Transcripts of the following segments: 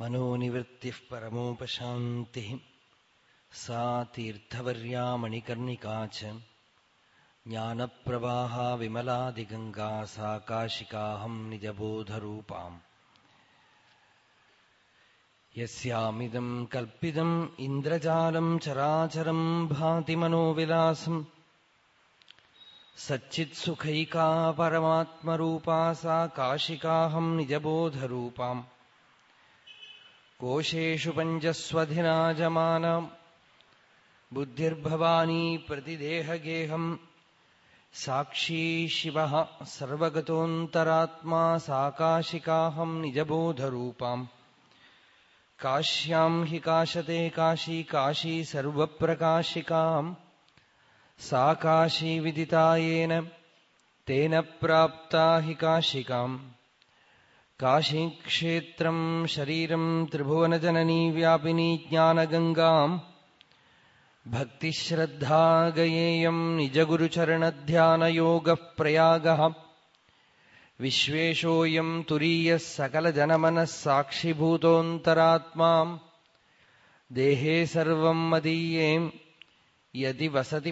മനോനിവൃത്തി പരമോപശാന്തി സാ തീർത്ഥവര്യാ ജ്ഞാനപ്രവാഹ വിമലാദിഗംഗാ സാകാശികാഹം നിജബോധരൂപാം. യസ്യാമിതം കൽപ്പിതം ഇന്ദ്രജാലം ചരാചരം ഭാതി മനോവിലാസം സച്ചിത്സുഖൈകാ പരമാത്മരൂപാ സാ നിജബോധരൂപാം. कोशेषु पञ्चस्वधिनाजमानाम् बुद्धिर्भवानी प्रतिदेहगेहम्। साक्षी शिवः सर्वगतोऽन्तरात्मा साकाशिकाहम् निजबोधरूपाम्। काश्याम् हि काशते काशी काशी सर्वप्रकाशिकाम्। सा विदिता येन, तेन प्राप्ता हि काशिकाम्। काशीक्षेत्रम् शरीरम् त्रिभुवनजननी व्यापिनी ज्ञानगङ्गाम् भक्तिश्रद्धा गयेयम् निजगुरुचरणध्यानयोगः प्रयागः विश्वेशोऽयम् तुरीयः सकलजनमनः साक्षिभूतोऽन्तरात्मा देहे सर्वम् मदीये यदि वसति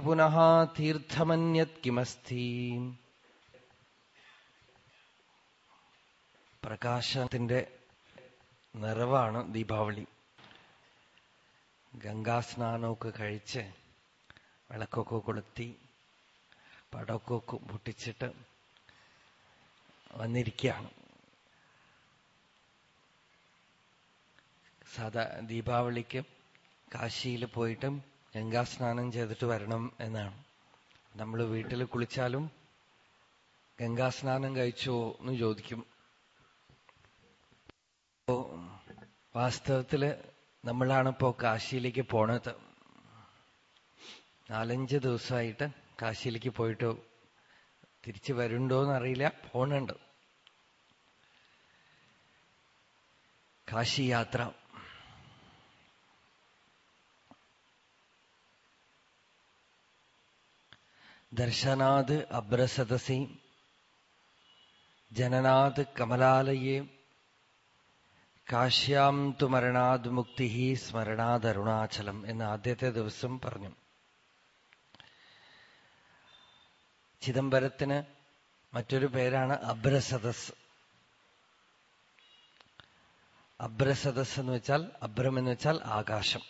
പ്രകാശത്തിന്റെ നിറവാണ് ദീപാവലി. ഗംഗാസ്നാനമൊക്കെ കഴിച്ച് വിളക്കൊക്കെ കൊളുത്തി പടമൊക്കെ പൊട്ടിച്ചിട്ട് വന്നിരിക്കുകയാണ്. സാധാ ദീപാവലിക്ക് കാശിയിൽ പോയിട്ടും ഗംഗാസ്നാനം ചെയ്തിട്ട് വരണം എന്നാണ്. നമ്മൾ വീട്ടിൽ കുളിച്ചാലും ഗംഗാസ്നാനം കഴിച്ചോ എന്ന് ചോദിക്കും. വാസ്തവത്തിൽ നമ്മളാണിപ്പോ കാശിയിലേക്ക് പോണത്. നാലഞ്ച് ദിവസമായിട്ട് കാശിയിലേക്ക് പോയിട്ട് തിരിച്ചു വരുന്നുണ്ടോന്നറിയില്ല പോണുണ്ട്. കാശി യാത്ര ദർശനാത് അബ്രസദസി ജനനാത് കമലാലയേ കാശ്യാം തു മരണാത് മുക്തി സ്മരണാത് അരുണാചലം എന്ന് ആദ്യത്തെ ദിവസം പറഞ്ഞു. ചിദംബരത്തിന് മറ്റൊരു പേരാണ് അബ്രസദസ്. അബ്രസദസ് എന്ന് വെച്ചാൽ അബ്രം എന്ന് വെച്ചാൽ ആകാശം.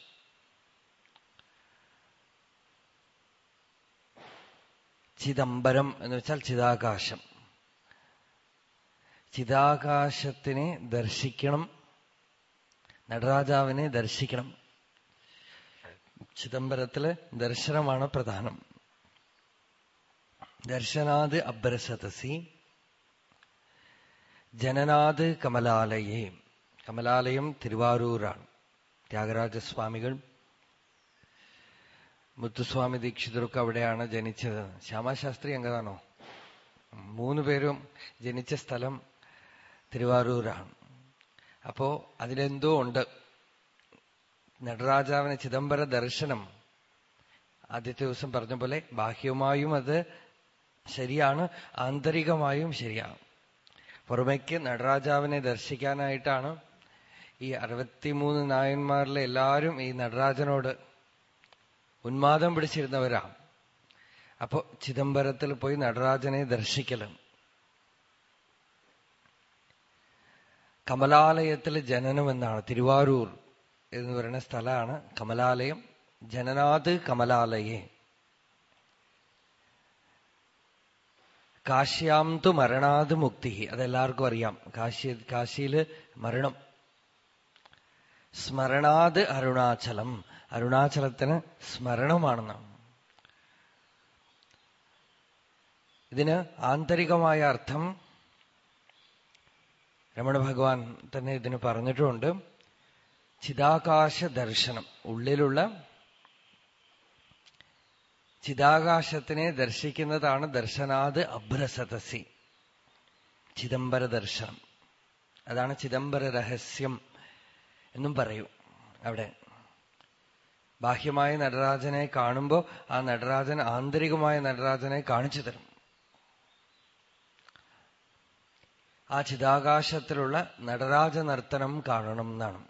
ചിദംബരം എന്ന് വെച്ചാൽ ചിതാകാശം ചിതാകാശത്തിനെ ദർശിക്കണം നടരാജാവിനെ ദർശിക്കണം. ചിദംബരത്തിൽ ദർശനമാണ് പ്രധാനം. ദർശനാത് അബ്രസതസി ജനനാത് കമലാലയേ. കമലാലയം തിരുവാരൂരാണ്. ത്യാഗരാജസ്വാമികൾ മുത്തുസ്വാമി ദീക്ഷിതരൊക്കെ അവിടെയാണ് ജനിച്ചത്. ശ്യാമാശാസ്ത്രി എങ്ങതാണോ മൂന്ന് പേരും ജനിച്ച സ്ഥലം തിരുവാരൂരാണ്. അപ്പോ അതിലെന്തോ ഉണ്ട്. നടരാജാവിന് ചിദംബര ദർശനം ആദ്യത്തെ ദിവസം പറഞ്ഞ പോലെ ബാഹ്യമായും അത് ശരിയാണ് ആന്തരികമായും ശരിയാണ്. പുറമേക്ക് നടരാജാവിനെ ദർശിക്കാനായിട്ടാണ് ഈ അറുപത്തിമൂന്ന് നായന്മാരിലെ എല്ലാവരും ഈ നടരാജനോട് ഉന്മാദം പിടിച്ചിരുന്നവരാണ് അപ്പോ ചിദംബരത്തിൽ പോയി നടരാജനെ ദർശിക്കലും കമലാലയത്തിൽ ജനനം എന്നാണ്. തിരുവാരൂർ എന്ന് പറയുന്ന സ്ഥലമാണ് കമലാലയം. ജനനാത് കമലാലയേ. കാശ്യാം തു മരണാത് മുക്തി. അതെല്ലാവർക്കും അറിയാം. കാശി കാശിയിൽ മരണം. സ്മരണാത് അരുണാചലം. അരുണാചലത്തിന് സ്മരണമാണെന്നാണ്. ഇതിന് ആന്തരികമായ അർത്ഥം രമണ ഭഗവാൻ തന്നെ ഇതിന് പറഞ്ഞിട്ടുമുണ്ട് ചിതാകാശ ദർശനം ഉള്ളിലുള്ള ചിതാകാശത്തിനെ ദർശിക്കുന്നതാണ് ദർശനാത് അഭ്രസതസി ചിദംബര ദർശനം അതാണ് ചിദംബര രഹസ്യം എന്നും പറയും അവിടെ. ബാഹ്യമായ നടരാജനെ കാണുമ്പോൾ ആ നടരാജൻ ആന്തരികമായ നടരാജനെ കാണിച്ചു തരും. ആ ചിതാകാശത്തിലുള്ള നടരാജ നർത്തനം കാണണം എന്നാണ്.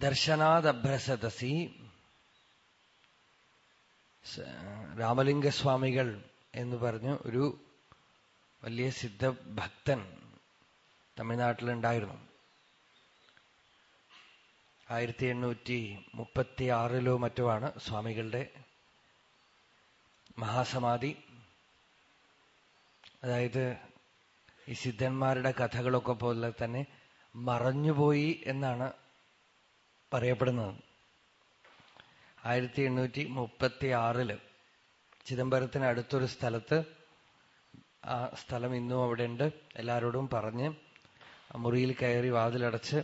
ദർശനാദഭ്രസതസി രാമലിംഗസ്വാമികൾ എന്ന് പറഞ്ഞു ഒരു വലിയ സിദ്ധഭക്തൻ തമിഴ്നാട്ടിലുണ്ടായിരുന്നു. ആയിരത്തി എണ്ണൂറ്റി മുപ്പത്തി ആറിലോ മറ്റോ ആണ് സ്വാമികളുടെ മഹാസമാധി. അതായത് ഈ സിദ്ധന്മാരുടെ കഥകളൊക്കെ പോലെ തന്നെ മറഞ്ഞുപോയി എന്നാണ് പറയപ്പെടുന്നത്. ആയിരത്തി എണ്ണൂറ്റി മുപ്പത്തി ആറിൽ ചിദംബരത്തിന് അടുത്തൊരു സ്ഥലത്ത് ആ സ്ഥലം ഇന്നും അവിടെ ഉണ്ട് എല്ലാവരോടും പറഞ്ഞ് മുറിയിൽ കയറി വാതിലടച്ച്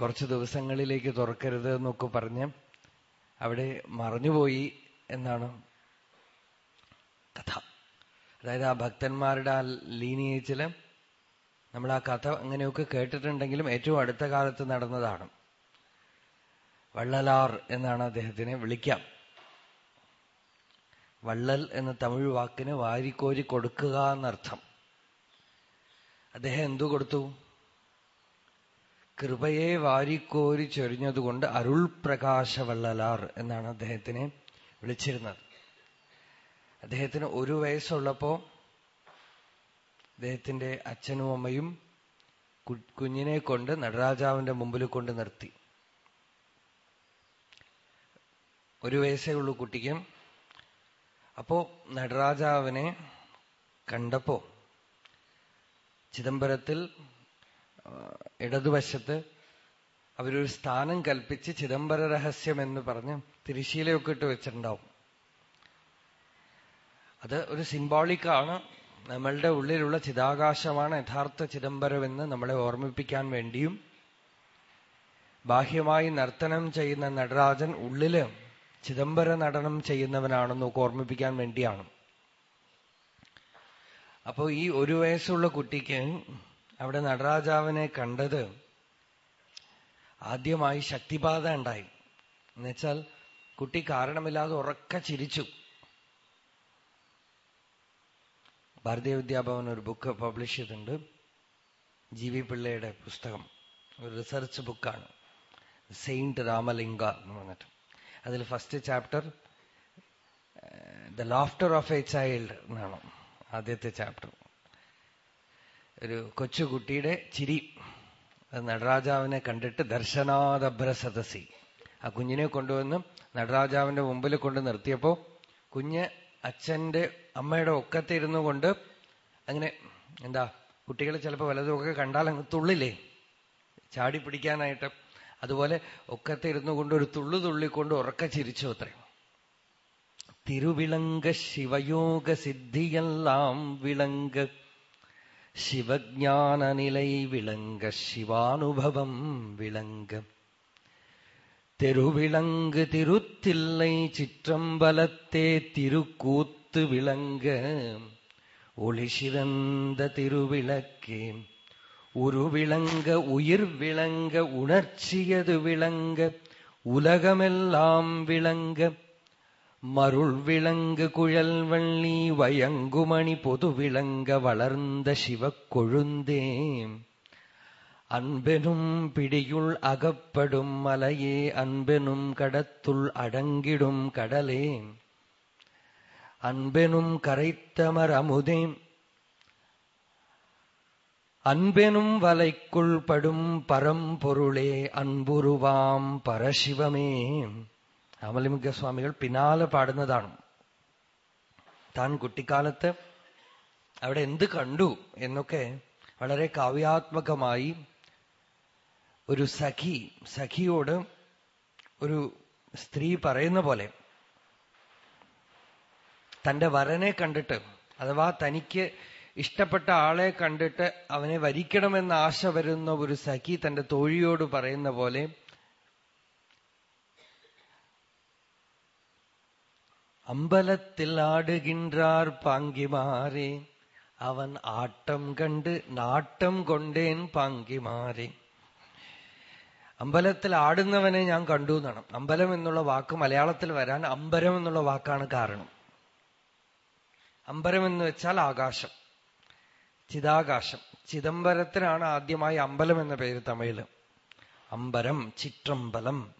കുറച്ച് ദിവസങ്ങളിലേക്ക് തുറക്കരുത് എന്നൊക്കെ പറഞ്ഞ് അവിടെ മറഞ്ഞുപോയി എന്നാണ് കഥ. അതായത് ആ ഭക്തന്മാരുടെ ആ ലീനിയേജിൽ നമ്മൾ ആ കഥ അങ്ങനെയൊക്കെ കേട്ടിട്ടുണ്ടെങ്കിലും ഏറ്റവും അടുത്ത കാലത്ത് നടന്നതാണ്. വള്ളലാർ എന്നാണ് അദ്ദേഹത്തിനെ വിളിക്കാം. വള്ളൽ എന്ന തമിഴ് വാക്കിന് വാരിക്കോരി കൊടുക്കുക എന്നർത്ഥം. അദ്ദേഹം എന്തു കൊടുത്തു? കൃപയെ വാരിക്കോരി ചൊരിഞ്ഞതുകൊണ്ട് അരുൾ പ്രകാശ വള്ളലാർ എന്നാണ് അദ്ദേഹത്തിനെ വിളിച്ചിരുന്നത്. അദ്ദേഹത്തിന് ഒരു വയസ്സുള്ളപ്പോ അദ്ദേഹത്തിന്റെ അച്ഛനും അമ്മയും കുഞ്ഞിനെ കൊണ്ട് നടരാജാവിന്റെ മുമ്പിൽ കൊണ്ട് നിർത്തി. ഒരു വയസ്സേ ഉള്ളൂ കുട്ടിക്ക്. അപ്പോ നടരാജാവിനെ കണ്ടപ്പോ ചിദംബരത്തിൽ ഇടതുവശത്ത് അവരൊരു സ്ഥാനം കൽപ്പിച്ച് ചിദംബര രഹസ്യം എന്ന് പറഞ്ഞ് തിരിശീലയൊക്കെ ഇട്ട് വെച്ചിട്ടുണ്ടാവും. അത് ഒരു സിംബോളിക്കാണ്. നമ്മളുടെ ഉള്ളിലുള്ള ചിതാകാശമാണ് യഥാർത്ഥ ചിദംബരമെന്ന് നമ്മളെ ഓർമ്മിപ്പിക്കാൻ വേണ്ടിയും ബാഹ്യമായി നർത്തനം ചെയ്യുന്ന നടരാജൻ ഉള്ളിൽ ചിദംബര നടനം ചെയ്യുന്നവനാണെന്നൊക്കെ ഓർമ്മിപ്പിക്കാൻ വേണ്ടിയാണ്. അപ്പോ ഈ ഒരു വയസ്സുള്ള കുട്ടിക്ക് അവിടെ നടരാജാവിനെ കണ്ടത് ആദ്യമായി ശക്തിബാധ ഉണ്ടായി. എന്നുവെച്ചാൽ കുട്ടി കാരണമില്ലാതെ ഉറക്ക ചിരിച്ചു. ഭാരതീയ വിദ്യാഭവൻ ഒരു ബുക്ക് പബ്ലിഷ് ചെയ്തിട്ടുണ്ട്. ജി വി പിള്ളയുടെ പുസ്തകം. ഒരു റിസർച്ച് ബുക്കാണ് സെയിന്റ് രാമലിംഗ എന്ന് പറഞ്ഞിട്ട്. അതിൽ first chapter the laughter of a child എന്നാണ് ആദ്യത്തെ ചാപ്റ്റർ ഒരു കൊച്ചുകുട്ടിയുടെ ചിരി. നടരാജാവിനെ കണ്ടിട്ട് ദർശനാദഭ്ര സദസി ആ കുഞ്ഞിനെ കൊണ്ടുവന്ന് നടരാജാവിന്റെ മുമ്പിൽ കൊണ്ട് നിർത്തിയപ്പോ കുഞ്ഞ് അച്ഛന്റെ അമ്മയുടെ ഒക്കത്തിരുന്നു കൊണ്ട് അങ്ങനെ എന്താ കുട്ടികൾ ചിലപ്പോൾ വലതുമൊക്കെ കണ്ടാൽ അങ്ങ് തുള്ളില്ലേ? ചാടി പിടിക്കാനായിട്ട്. അതുപോലെ ഒക്കത്തിരുന്നു കൊണ്ട് ഒരു തുള്ളു തുള്ളിക്കൊണ്ട് ഉറക്ക ചിരിച്ചു അത്രയും തിരുവിളങ്ക ശിവയോഗ സിദ്ധിയെല്ലാം വിളങ്ക. சிவஜான நிலை விளங்க சிவானுபவம் விளங்க. தெருவிளங்கு திருத்தில்லை சிற்றம்பலத்தே திருக்கூத்து விளங்க. ஒளி சிறந்த திருவிளக்கே. உருவிளங்க உயிர் விளங்க உணர்ச்சியது விளங்க. உலகமெல்லாம் விளங்க. மருள் விளங்கு குழல் வள்ளி வயங்குமணி பொது விளங்க வளர்ந்த சிவக்கொழுந்தே அன்பெனும் பிடியுள் அகப்படும் மலையே அன்பெனும் கடத்துள் அடங்கிடும் கடலே அன்பெனும் கரைத்தமர் அமுதே அன்பெனும் வலைக்குள் படும் பரம்பொருளே அன்புருவாம் பரசிவமே അമലിമുഖ സ്വാമികൾ പിന്നാലെ പാടുന്നതാണ്. താൻ കുട്ടിക്കാലത്ത് അവിടെ എന്ത് കണ്ടു എന്നൊക്കെ വളരെ കാവ്യാത്മകമായി ഒരു സഖി സഖിയോട് ഒരു സ്ത്രീ പറയുന്ന പോലെ തന്റെ വരനെ കണ്ടിട്ട് അഥവാ തനിക്ക് ഇഷ്ടപ്പെട്ട ആളെ കണ്ടിട്ട് അവനെ വരിക്കണമെന്ന് ആശ വരുന്ന ഒരു സഖി തന്റെ തോഴിയോട് പറയുന്ന പോലെ അമ്പലത്തിൽ ஆடுகின்றார் பாங்கிமாரே അവൻ ആട്ടം കണ്ട് നാട്ടം കൊണ്ടേൻ பாங்கிமாரே അമ്പലത്തിൽ ആടുന്നവനെ ഞാൻ കണ്ടു എന്നാണ്. അമ്പലം എന്നുള്ള വാക്ക് മലയാളത്തിൽ വരാൻ അമ്പരം എന്നുള്ള വാക്കാണ് കാരണം. അമ്പരം എന്ന് വെച്ചാൽ ആകാശം. ചിതാകാശം. ചിദംബരത്തിനാണ് ആദ്യമായി അമ്പലം എന്ന പേര് തമിഴിൽ. അമ്പരം ചിത്രമ്പലം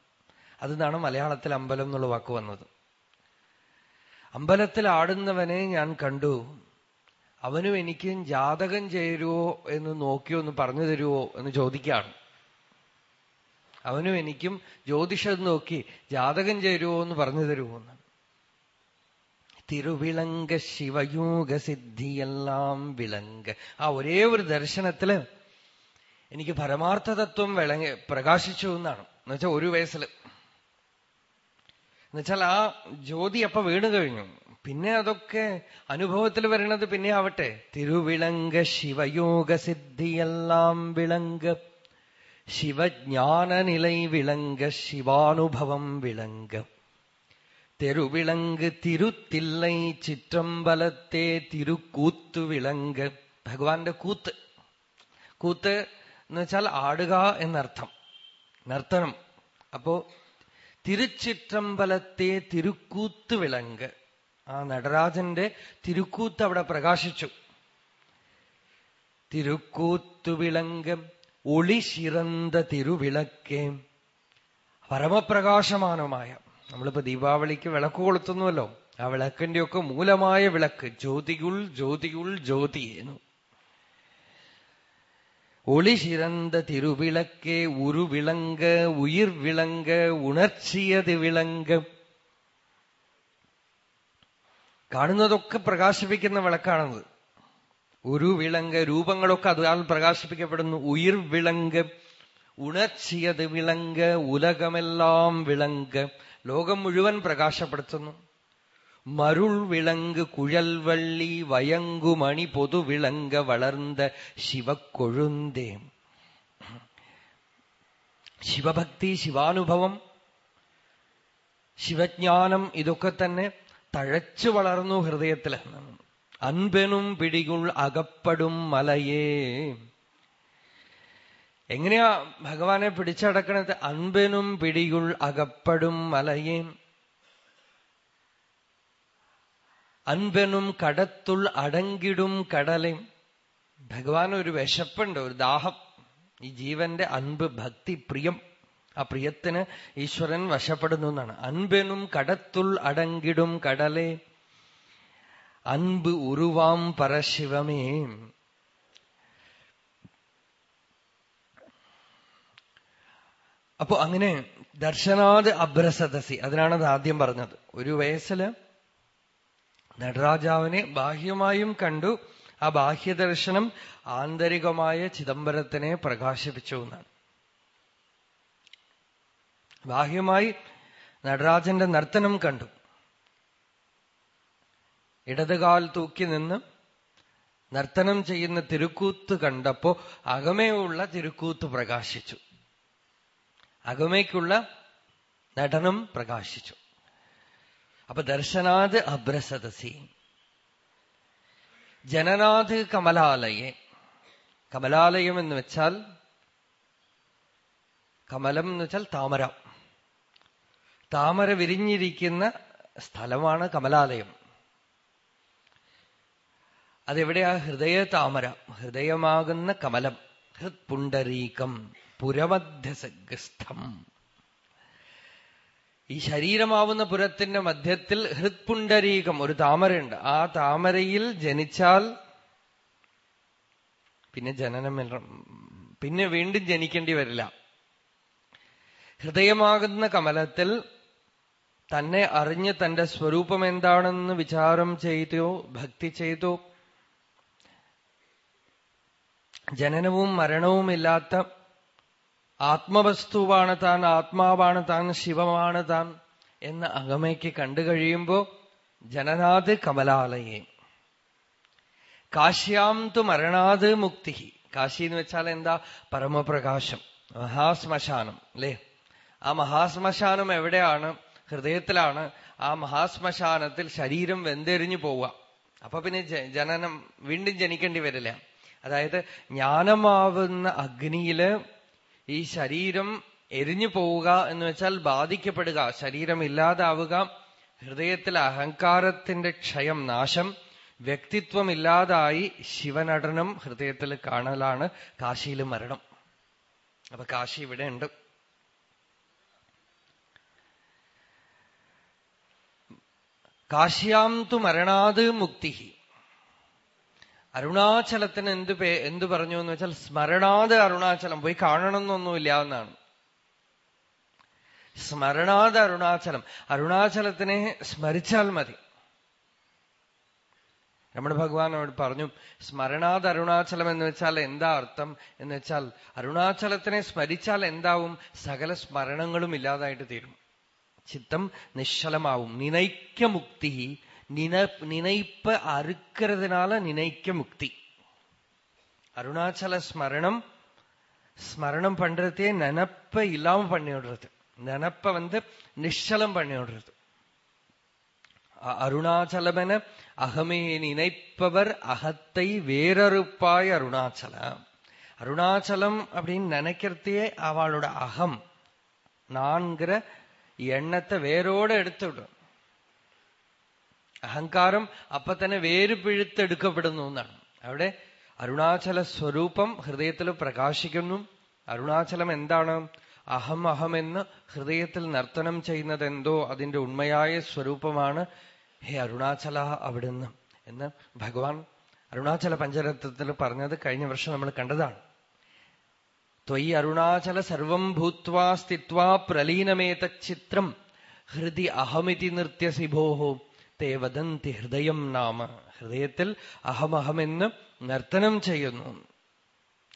അതെന്നാണ് മലയാളത്തിൽ അമ്പലം എന്നുള്ള വാക്ക് വന്നത്. അമ്പലത്തിൽ ആടുന്നവനെ ഞാൻ കണ്ടു. അവനും എനിക്കും ജാതകം ചേരുവോ എന്ന് നോക്കിയോ എന്ന് പറഞ്ഞു തരുവോ എന്ന് ചോദിക്കുകയാണ്. അവനും എനിക്കും ജ്യോതിഷം നോക്കി ജാതകം ചേരുവോ എന്ന് പറഞ്ഞു തരുമോ എന്ന് തിരുവിളങ്ക ശിവയോഗ സിദ്ധിയെല്ലാം വിളങ്ക ആ ഒരേ ഒരു ദർശനത്തിൽ എനിക്ക് പരമാർത്ഥ തത്വം വിളങ്ങി പ്രകാശിച്ചു എന്നാണ്. എന്നുവെച്ചാൽ ഒരു വയസ്സിൽ. എന്നുവെച്ചാൽ ആ ജ്യോതി അപ്പൊ വീണു കഴിഞ്ഞു. പിന്നെ അതൊക്കെ അനുഭവത്തിൽ വരുന്നത് പിന്നെ ആവട്ടെ. തിരുവിളങ്ക ശിവയോഗ സിദ്ധിയെല്ലാം വിളങ്ക ശിവജ്ഞാന നിലൈ വിളങ്ക ശിവാനുഭവം വിളങ്ക തെരുവിളങ്ക് തിരുത്തില്ലൈ ചിറ്റമ്പലത്തെ തിരുക്കൂത്തു വിളങ്ക് ഭഗവാന്റെ കൂത്ത്. കൂത്ത് എന്ന് വെച്ചാൽ ആടുക എന്നർത്ഥം. നർത്തനം. അപ്പോ തിരുച്ചിത്രമ്പലത്തെ തിരുക്കൂത്ത് വിളങ്ക്. ആ നടരാജന്റെ തിരുക്കൂത്ത് അവിടെ പ്രകാശിച്ചു. തിരുക്കൂത്തു വിളങ്കം ഒളി ശിറന്ത തിരുവിളക്കേ പരമപ്രകാശമാനമായ നമ്മളിപ്പോ ദീപാവലിക്ക് വിളക്ക് കൊളുത്തുന്നുവല്ലോ. ആ വിളക്കിന്റെയൊക്കെ മൂലമായ വിളക്ക് ജ്യോതികുൾ ജ്യോതികുൾ ജ്യോതി എന്നു ஒளி சிறந்த திருவிளக்கே உரு விளங்க உயிர் விளங்க ഉണർച്ചിയത് വിളങ്ക കാണുന്നതൊക്കെ പ്രകാശിപ്പിക്കുന്ന വിളക്കാണത് ഒരു വിളങ്ക രൂപങ്ങളൊക്കെ അതിനാൽ പ്രകാശിപ്പിക്കപ്പെടുന്നു ഉയിർ വിളങ്ക ഉണർച്ചിയത് വിളങ്ക ഉലകമെല്ലാം വിളങ്ക ലോകം മുഴുവൻ പ്രകാശപ്പെടുത്തുന്നു മരുൾ വിളങ്ക് കുഴൽവള്ളി വയങ്കുമണി പൊതുവിളങ്ക വളർന്ന ശിവക്കൊഴുന്തേ. ശിവഭക്തി ശിവാനുഭവം ശിവജ്ഞാനം ഇതൊക്കെ തന്നെ തഴച്ചു വളർന്നു ഹൃദയത്തിൽ അൻപനും പിടികുൾ അകപ്പെടും മലയേ. എങ്ങനെയാ ഭഗവാനെ പിടിച്ചടക്കണത്? അൻപനും പിടികുൾ അകപ്പെടും മലയേ. അൻപനും കടത്തുൾ അടങ്കിടും കടലയും ഭഗവാൻ ഒരു വിശപ്പുണ്ട് ഒരു ദാഹം. ഈ ജീവന്റെ അൻപ് ഭക്തി പ്രിയം. ആ പ്രിയത്തിന് ഈശ്വരൻ വശപ്പെടുന്നു എന്നാണ്. അൻപനും കടത്തുൾ അടങ്കിടും കടലേ. അൻപ് ഉരുവാം പരശിവമേ അപ്പോ അങ്ങനെ ദർശനാത് അഭ്രസദസി അതിനാണത് ആദ്യം പറഞ്ഞത്. ഒരു വയസ്സിൽ നടരാജാവിനെ ബാഹ്യമായും കണ്ടു. ആ ബാഹ്യദർശനം ആന്തരികമായ ചിദംബരത്തിനെ പ്രകാശിപ്പിച്ചു എന്നാണ്. ബാഹ്യമായി നടരാജന്റെ നർത്തനം കണ്ടു. ഇടതുകാൽ തൂക്കി നിന്ന് നർത്തനം ചെയ്യുന്ന തിരുക്കൂത്ത് കണ്ടപ്പോ അകമേയുള്ള തിരുക്കൂത്ത് പ്രകാശിച്ചു. അകമേക്കുള്ള നടനം പ്രകാശിച്ചു. അപ്പൊ ദർശനാത് അബ്രസദസി. ജനനാഥ് കമലാലയെ. കമലാലയം എന്ന് വെച്ചാൽ കമലം എന്ന് വെച്ചാൽ താമര. താമര വിരിഞ്ഞിരിക്കുന്ന സ്ഥലമാണ് കമലാലയം. അതെവിടെയാ? ഹൃദയ താമര. ഹൃദയമാകുന്ന കമലം. ഹൃത്പുണ്ടരീകം പുരമധ്യസഗ്രസ്ഥം ഈ ശരീരമാവുന്ന പുരത്തിന്റെ മധ്യത്തിൽ ഹൃത്പുണ്ടരീകം ഒരു താമരയുണ്ട്. ആ താമരയിൽ ജനിച്ചാൽ പിന്നെ ജനനം പിന്നെ വീണ്ടും ജനിക്കേണ്ടി വരില്ല. ഹൃദയമാകുന്ന കമലത്തിൽ തന്നെ അറിഞ്ഞ് തന്റെ സ്വരൂപം എന്താണെന്ന് വിചാരം ചെയ്തോ ഭക്തി ചെയ്തോ. ജനനവും മരണവും ഇല്ലാത്ത ആത്മവസ്തുവാണ് താൻ ആത്മാവാണ് താൻ ശിവമാണ് താൻ എന്ന് അകമയ്ക്ക് കണ്ടു കഴിയുമ്പോ ജനനാത് കമലാലയെ. കാശ്യാം തു മരണാത് മുക്തി കാശി എന്ന് വെച്ചാൽ എന്താ? പരമപ്രകാശം മഹാശ്മശാനം അല്ലേ? ആ മഹാശ്മശാനം എവിടെയാണ്? ഹൃദയത്തിലാണ്. ആ മഹാശ്മശാനത്തിൽ ശരീരം വെന്തെരിഞ്ഞു പോവുക. അപ്പൊ പിന്നെ ജനനം വീണ്ടും ജനിക്കേണ്ടി വരില്ല. അതായത് ജ്ഞാനമാവുന്ന അഗ്നിയിൽ ഈ ശരീരം എരിഞ്ഞു പോവുക എന്ന് വെച്ചാൽ ബാധിക്കപ്പെടുക ശരീരം ഇല്ലാതാവുക ഹൃദയത്തിൽ അഹങ്കാരത്തിന്റെ ക്ഷയം നാശം വ്യക്തിത്വം ഇല്ലാതായി ശിവനടനം ഹൃദയത്തിൽ കാണലാണ് കാശിയിൽ മരണം. അപ്പൊ കാശി ഇവിടെ ഉണ്ട് കാശ്യാം തു മരണാത് മുക്തി അരുണാചലത്തിന് എന്ത് പേ എന്ത് പറഞ്ഞു എന്ന് വെച്ചാൽ സ്മരണാത് അരുണാചലം പോയി കാണണം എന്നൊന്നുമില്ല എന്നാണ്. സ്മരണാത് അരുണാചലം. അരുണാചലത്തിനെ സ്മരിച്ചാൽ മതി. രമണ ഭഗവാൻ അവിടെ പറഞ്ഞു സ്മരണാത് അരുണാചലം എന്ന് വെച്ചാൽ എന്താ അർത്ഥം എന്ന് വെച്ചാൽ അരുണാചലത്തിനെ സ്മരിച്ചാൽ എന്താവും? സകല സ്മരണങ്ങളും ഇല്ലാതായിട്ട് തീരും. ചിത്തം നിശ്ചലമാവും. നിനൈക്യമുക്തി நின நினைப்ப அறுக்கிறதுனால நினைக்க முக்தி. அருணாச்சல ஸ்மரணம் ஸ்மரணம் பண்றதே நினப்ப இல்லாம பண்ணி விடுறது. நினப்ப வந்து நிശ്ചலம் பண்ணி விடுறது. அருணாச்சலம் என அகமே நினைப்பவர் அகத்தை வேறறுப்பாய் அருணாச்சலம். அருணாச்சலம் அப்படின்னு நினைக்கிறதையே அவளோட அகம். நான்கிற எண்ணத்தை வேரோட எடுத்து விடும். അഹങ്കാരം അപ്പൊ തന്നെ വേര് പിഴുത്തെടുക്കപ്പെടുന്നു എന്നാണ്. അവിടെ അരുണാചല സ്വരൂപം ഹൃദയത്തിൽ പ്രകാശിക്കുന്നു. അരുണാചലം എന്താണ്? അഹം അഹം എന്ന് ഹൃദയത്തിൽ നർത്തനം ചെയ്യുന്നത് എന്തോ അതിന്റെ ഉണ്മയായ സ്വരൂപമാണ്. ഹേ അരുണാചല അവിടുന്ന് എന്ന് ഭഗവാൻ അരുണാചല പഞ്ചരത്വത്തിൽ പറഞ്ഞത് കഴിഞ്ഞ വർഷം നമ്മൾ കണ്ടതാണ്. ത്വയി അരുണാചല സർവം ഭൂത്വാ സ്ഥിത്വാ പ്രലീനമേത ചിത്രം ഹൃദി അഹമിതി നൃത്യസിഭോഹോ തേ വദന്തി ഹൃദയം നാമ. ഹൃദയത്തിൽ അഹമഹമെന്ന് നർത്തനം ചെയ്യുന്നു.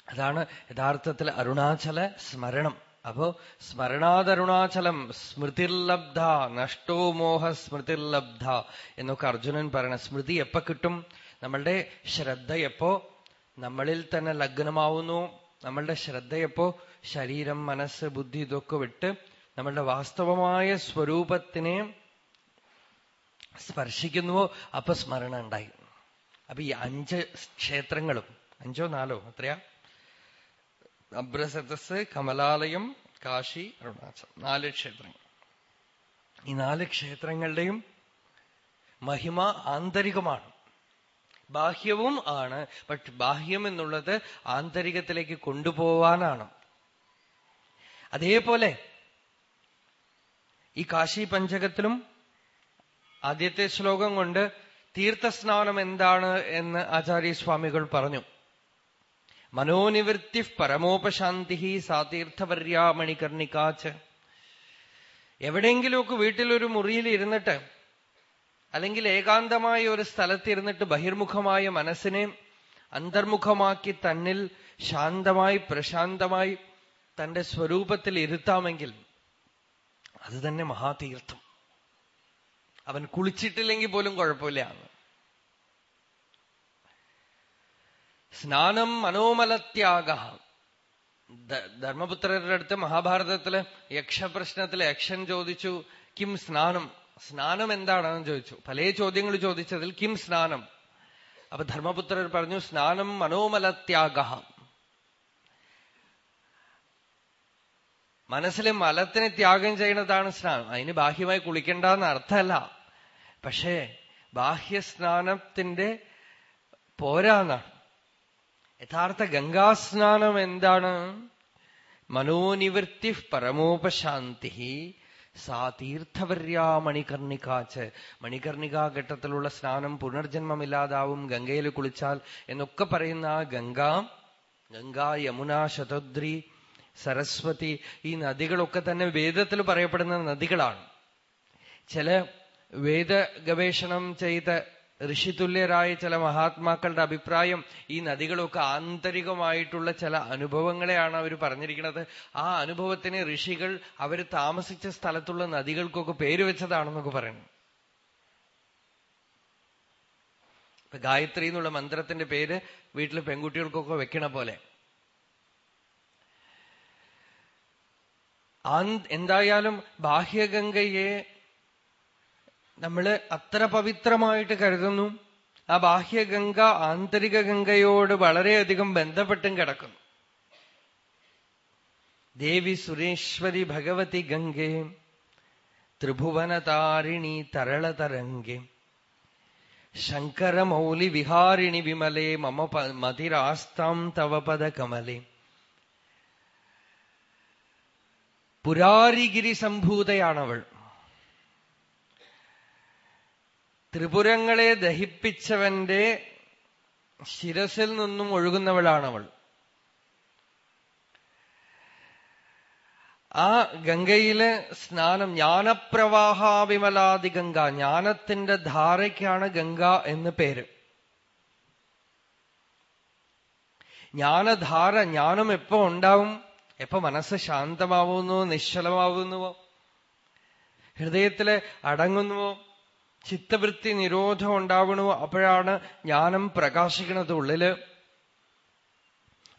അതാണ് യഥാർത്ഥത്തിൽ അരുണാചല സ്മരണം. അപ്പോ സ്മരണാദരുണാചലം സ്മൃതിർലബ്ധ നഷ്ടോ മോഹ സ്മൃതിർലബ്ധ എന്നൊക്കെ അർജുനൻ പറയണ സ്മൃതി എപ്പോ കിട്ടും? നമ്മളുടെ ശ്രദ്ധ എപ്പോ? നമ്മളിൽ തന്നെ ലഗ്നമാവുന്നു. നമ്മളുടെ ശ്രദ്ധയപ്പോ ശരീരം മനസ്സ് ബുദ്ധി ഇതൊക്കെ വിട്ട് നമ്മളുടെ വാസ്തവമായ സ്വരൂപത്തിനെ സ്പർശിക്കുന്നുവോ അപ്പൊ സ്മരണ ഉണ്ടായി. അപ്പൊ ഈ അഞ്ച് ക്ഷേത്രങ്ങളും അഞ്ചോ നാലോ അത്രയാ അബ്രസതസ് കമലാലയം കാശി അരുണാചൽ നാല് ക്ഷേത്രങ്ങൾ. ഈ നാല് ക്ഷേത്രങ്ങളുടെയും മഹിമ ആന്തരികമാണ്. ബാഹ്യവും ആണ് പക്ഷെ ബാഹ്യം എന്നുള്ളത് ആന്തരികത്തിലേക്ക് കൊണ്ടുപോവാനാണ്. അതേപോലെ ഈ കാശി പഞ്ചകത്തിലും ആദ്യത്തെ ശ്ലോകം കൊണ്ട് തീർത്ഥസ്നാനം എന്താണ് എന്ന് ആചാര്യസ്വാമികൾ പറഞ്ഞു. മനോനിവൃത്തി പരമോപശാന്തി സാ തീർത്ഥവർയാമണികർണിക്കാച്ച് എവിടെയെങ്കിലുമൊക്കെ വീട്ടിലൊരു മുറിയിൽ ഇരുന്നിട്ട് അല്ലെങ്കിൽ ഏകാന്തമായ ഒരു സ്ഥലത്തിരുന്നിട്ട് ബഹിർമുഖമായ മനസ്സിനെ അന്തർമുഖമാക്കി തന്നിൽ ശാന്തമായി പ്രശാന്തമായി തന്റെ സ്വരൂപത്തിൽ ഇരുത്താമെങ്കിൽ അത് തന്നെ മഹാതീർത്ഥം. അവൻ കുളിച്ചിട്ടില്ലെങ്കിൽ പോലും കുഴപ്പമില്ല. സ്നാനം മനോമലത്യാഗ. ധർമ്മപുത്രരുടെ അടുത്ത് മഹാഭാരതത്തിൽ യക്ഷപ്രശ്നത്തിൽ യക്ഷൻ ചോദിച്ചു കിം സ്നാനം? സ്നാനം എന്താണെന്ന് ചോദിച്ചു. പല ചോദ്യങ്ങൾ ചോദിച്ചതിൽ കിം സ്നാനം? അപ്പൊ ധർമ്മപുത്രർ പറഞ്ഞു സ്നാനം മനോമലത്യാഗ. മനസ്സിലെ മലത്തിനെ ത്യാഗം ചെയ്യുന്നതാണ് സ്നാനം. അതിന് ബാഹ്യമായി കുളിക്കണ്ടെന്ന് അർത്ഥമല്ല. പക്ഷേ ബാഹ്യ ബാഹ്യസ്നാനത്തിന്റെ പോരാന്നാണ് യഥാർത്ഥ ഗംഗാസ്നാനം എന്താണ്? മനോനിവൃത്തി പരമോപശാന്തി. സാ തീർത്ഥവര്യാ മണികർണികാച്ച് മണികർണികാ ഘട്ടത്തിലുള്ള സ്നാനം പുനർജന്മമില്ലാതാവും. ഗംഗയിൽ കുളിച്ചാൽ എന്നൊക്കെ പറയുന്ന ആ ഗംഗ ഗംഗാ യമുന ശതദ്രി സരസ്വതി ഈ നദികളൊക്കെ തന്നെ വേദത്തിൽ പറയപ്പെടുന്ന നദികളാണ്. ചില വേദ ഗവേഷണം ചെയ്ത ഋഷിതുല്യരായ ചില മഹാത്മാക്കളുടെ അഭിപ്രായം ഈ നദികളൊക്കെ ആന്തരികമായിട്ടുള്ള ചില അനുഭവങ്ങളെയാണ് അവർ പറഞ്ഞിരിക്കുന്നത്. ആ അനുഭവത്തിന് ഋഷികൾ അവർ താമസിച്ച സ്ഥലത്തുള്ള നദികൾക്കൊക്കെ പേര് വെച്ചതാണെന്നൊക്കെ പറയുന്നു. ഗായത്രി എന്നുള്ള മന്ത്രത്തിന്റെ പേര് വീട്ടിലെ പെൺകുട്ടികൾക്കൊക്കെ വെക്കണ പോലെ. എന്തായാലും ബാഹ്യഗംഗയെ നമ്മൾ അത്ര പവിത്രമായിട്ട് കരുതുന്നു. ആ ബാഹ്യഗംഗ ആന്തരിക ഗംഗയോട് വളരെയധികം ബന്ധപ്പെട്ടും കിടക്കുന്നു. ദേവി സുരേശ്വരി ഭഗവതി ഗംഗേ ത്രിഭുവനതാരിണി തരളതരംഗെ ശങ്കരമൗലി വിഹാരിണി വിമലേ മമ മതിരാസ്താം തവ പദ കമലേ പുരാരിഗിരി സംഭൂതയാണവൾ ത്രിപുരങ്ങളെ ദഹിപ്പിച്ചവന്റെ ശിരസിൽ നിന്നും ഒഴുകുന്നവളാണവൾ. ആ ഗംഗയിലെ സ്നാനം ജ്ഞാനപ്രവാഹാവിമലാദി ഗംഗ ജ്ഞാനത്തിന്റെ ധാരയ്ക്കാണ് ഗംഗ എന്ന് പേര്. ജ്ഞാനധാര ജ്ഞാനം എപ്പോ ഉണ്ടാവും? എപ്പോ മനസ്സ് ശാന്തമാവുന്നുവോ നിശ്ചലമാവുന്നുവോ? ഹൃദയത്തിൽ അടങ്ങുന്നുവോ? ചിത്തവൃത്തി നിരോധം ഉണ്ടാവണമോ? അപ്പോഴാണ് ജ്ഞാനം പ്രകാശിക്കുന്നത് ഉള്ളിൽ.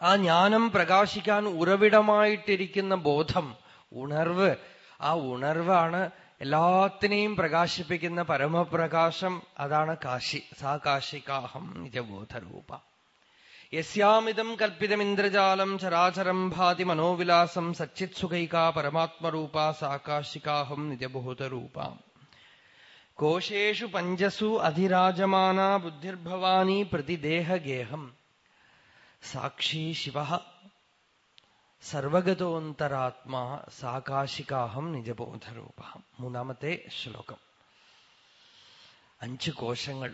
ആ ജ്ഞാനം പ്രകാശിക്കാൻ ഉറവിടമായിട്ടിരിക്കുന്ന ബോധം ഉണർവ്. ആ ഉണർവാണ് എല്ലാത്തിനെയും പ്രകാശിപ്പിക്കുന്ന പരമപ്രകാശം. അതാണ് കാശി സാ കാശികാഹം നിജബോധരൂപ. യസ്യാമിതം കൽപ്പിതമിന്ദ്രജാലം ചരാചരം ഭാതി മനോവിലാസം സച്ചിത്സുഖൈകാ പരമാത്മരൂപ സാകാശികാഹം നിജബോധരൂപ കോശേഷു പഞ്ചസു അധിരാജമാന ബുദ്ധിർഭവാനി പ്രതിദേഹഗേഹം. സാക്ഷി ശിവ. സർവഗതോന്തരാത്മാ സാകാശികാഹം നിജബോധരൂപ മൂന്നാമത്തെ ശ്ലോകം. അഞ്ച് കോശങ്ങൾ.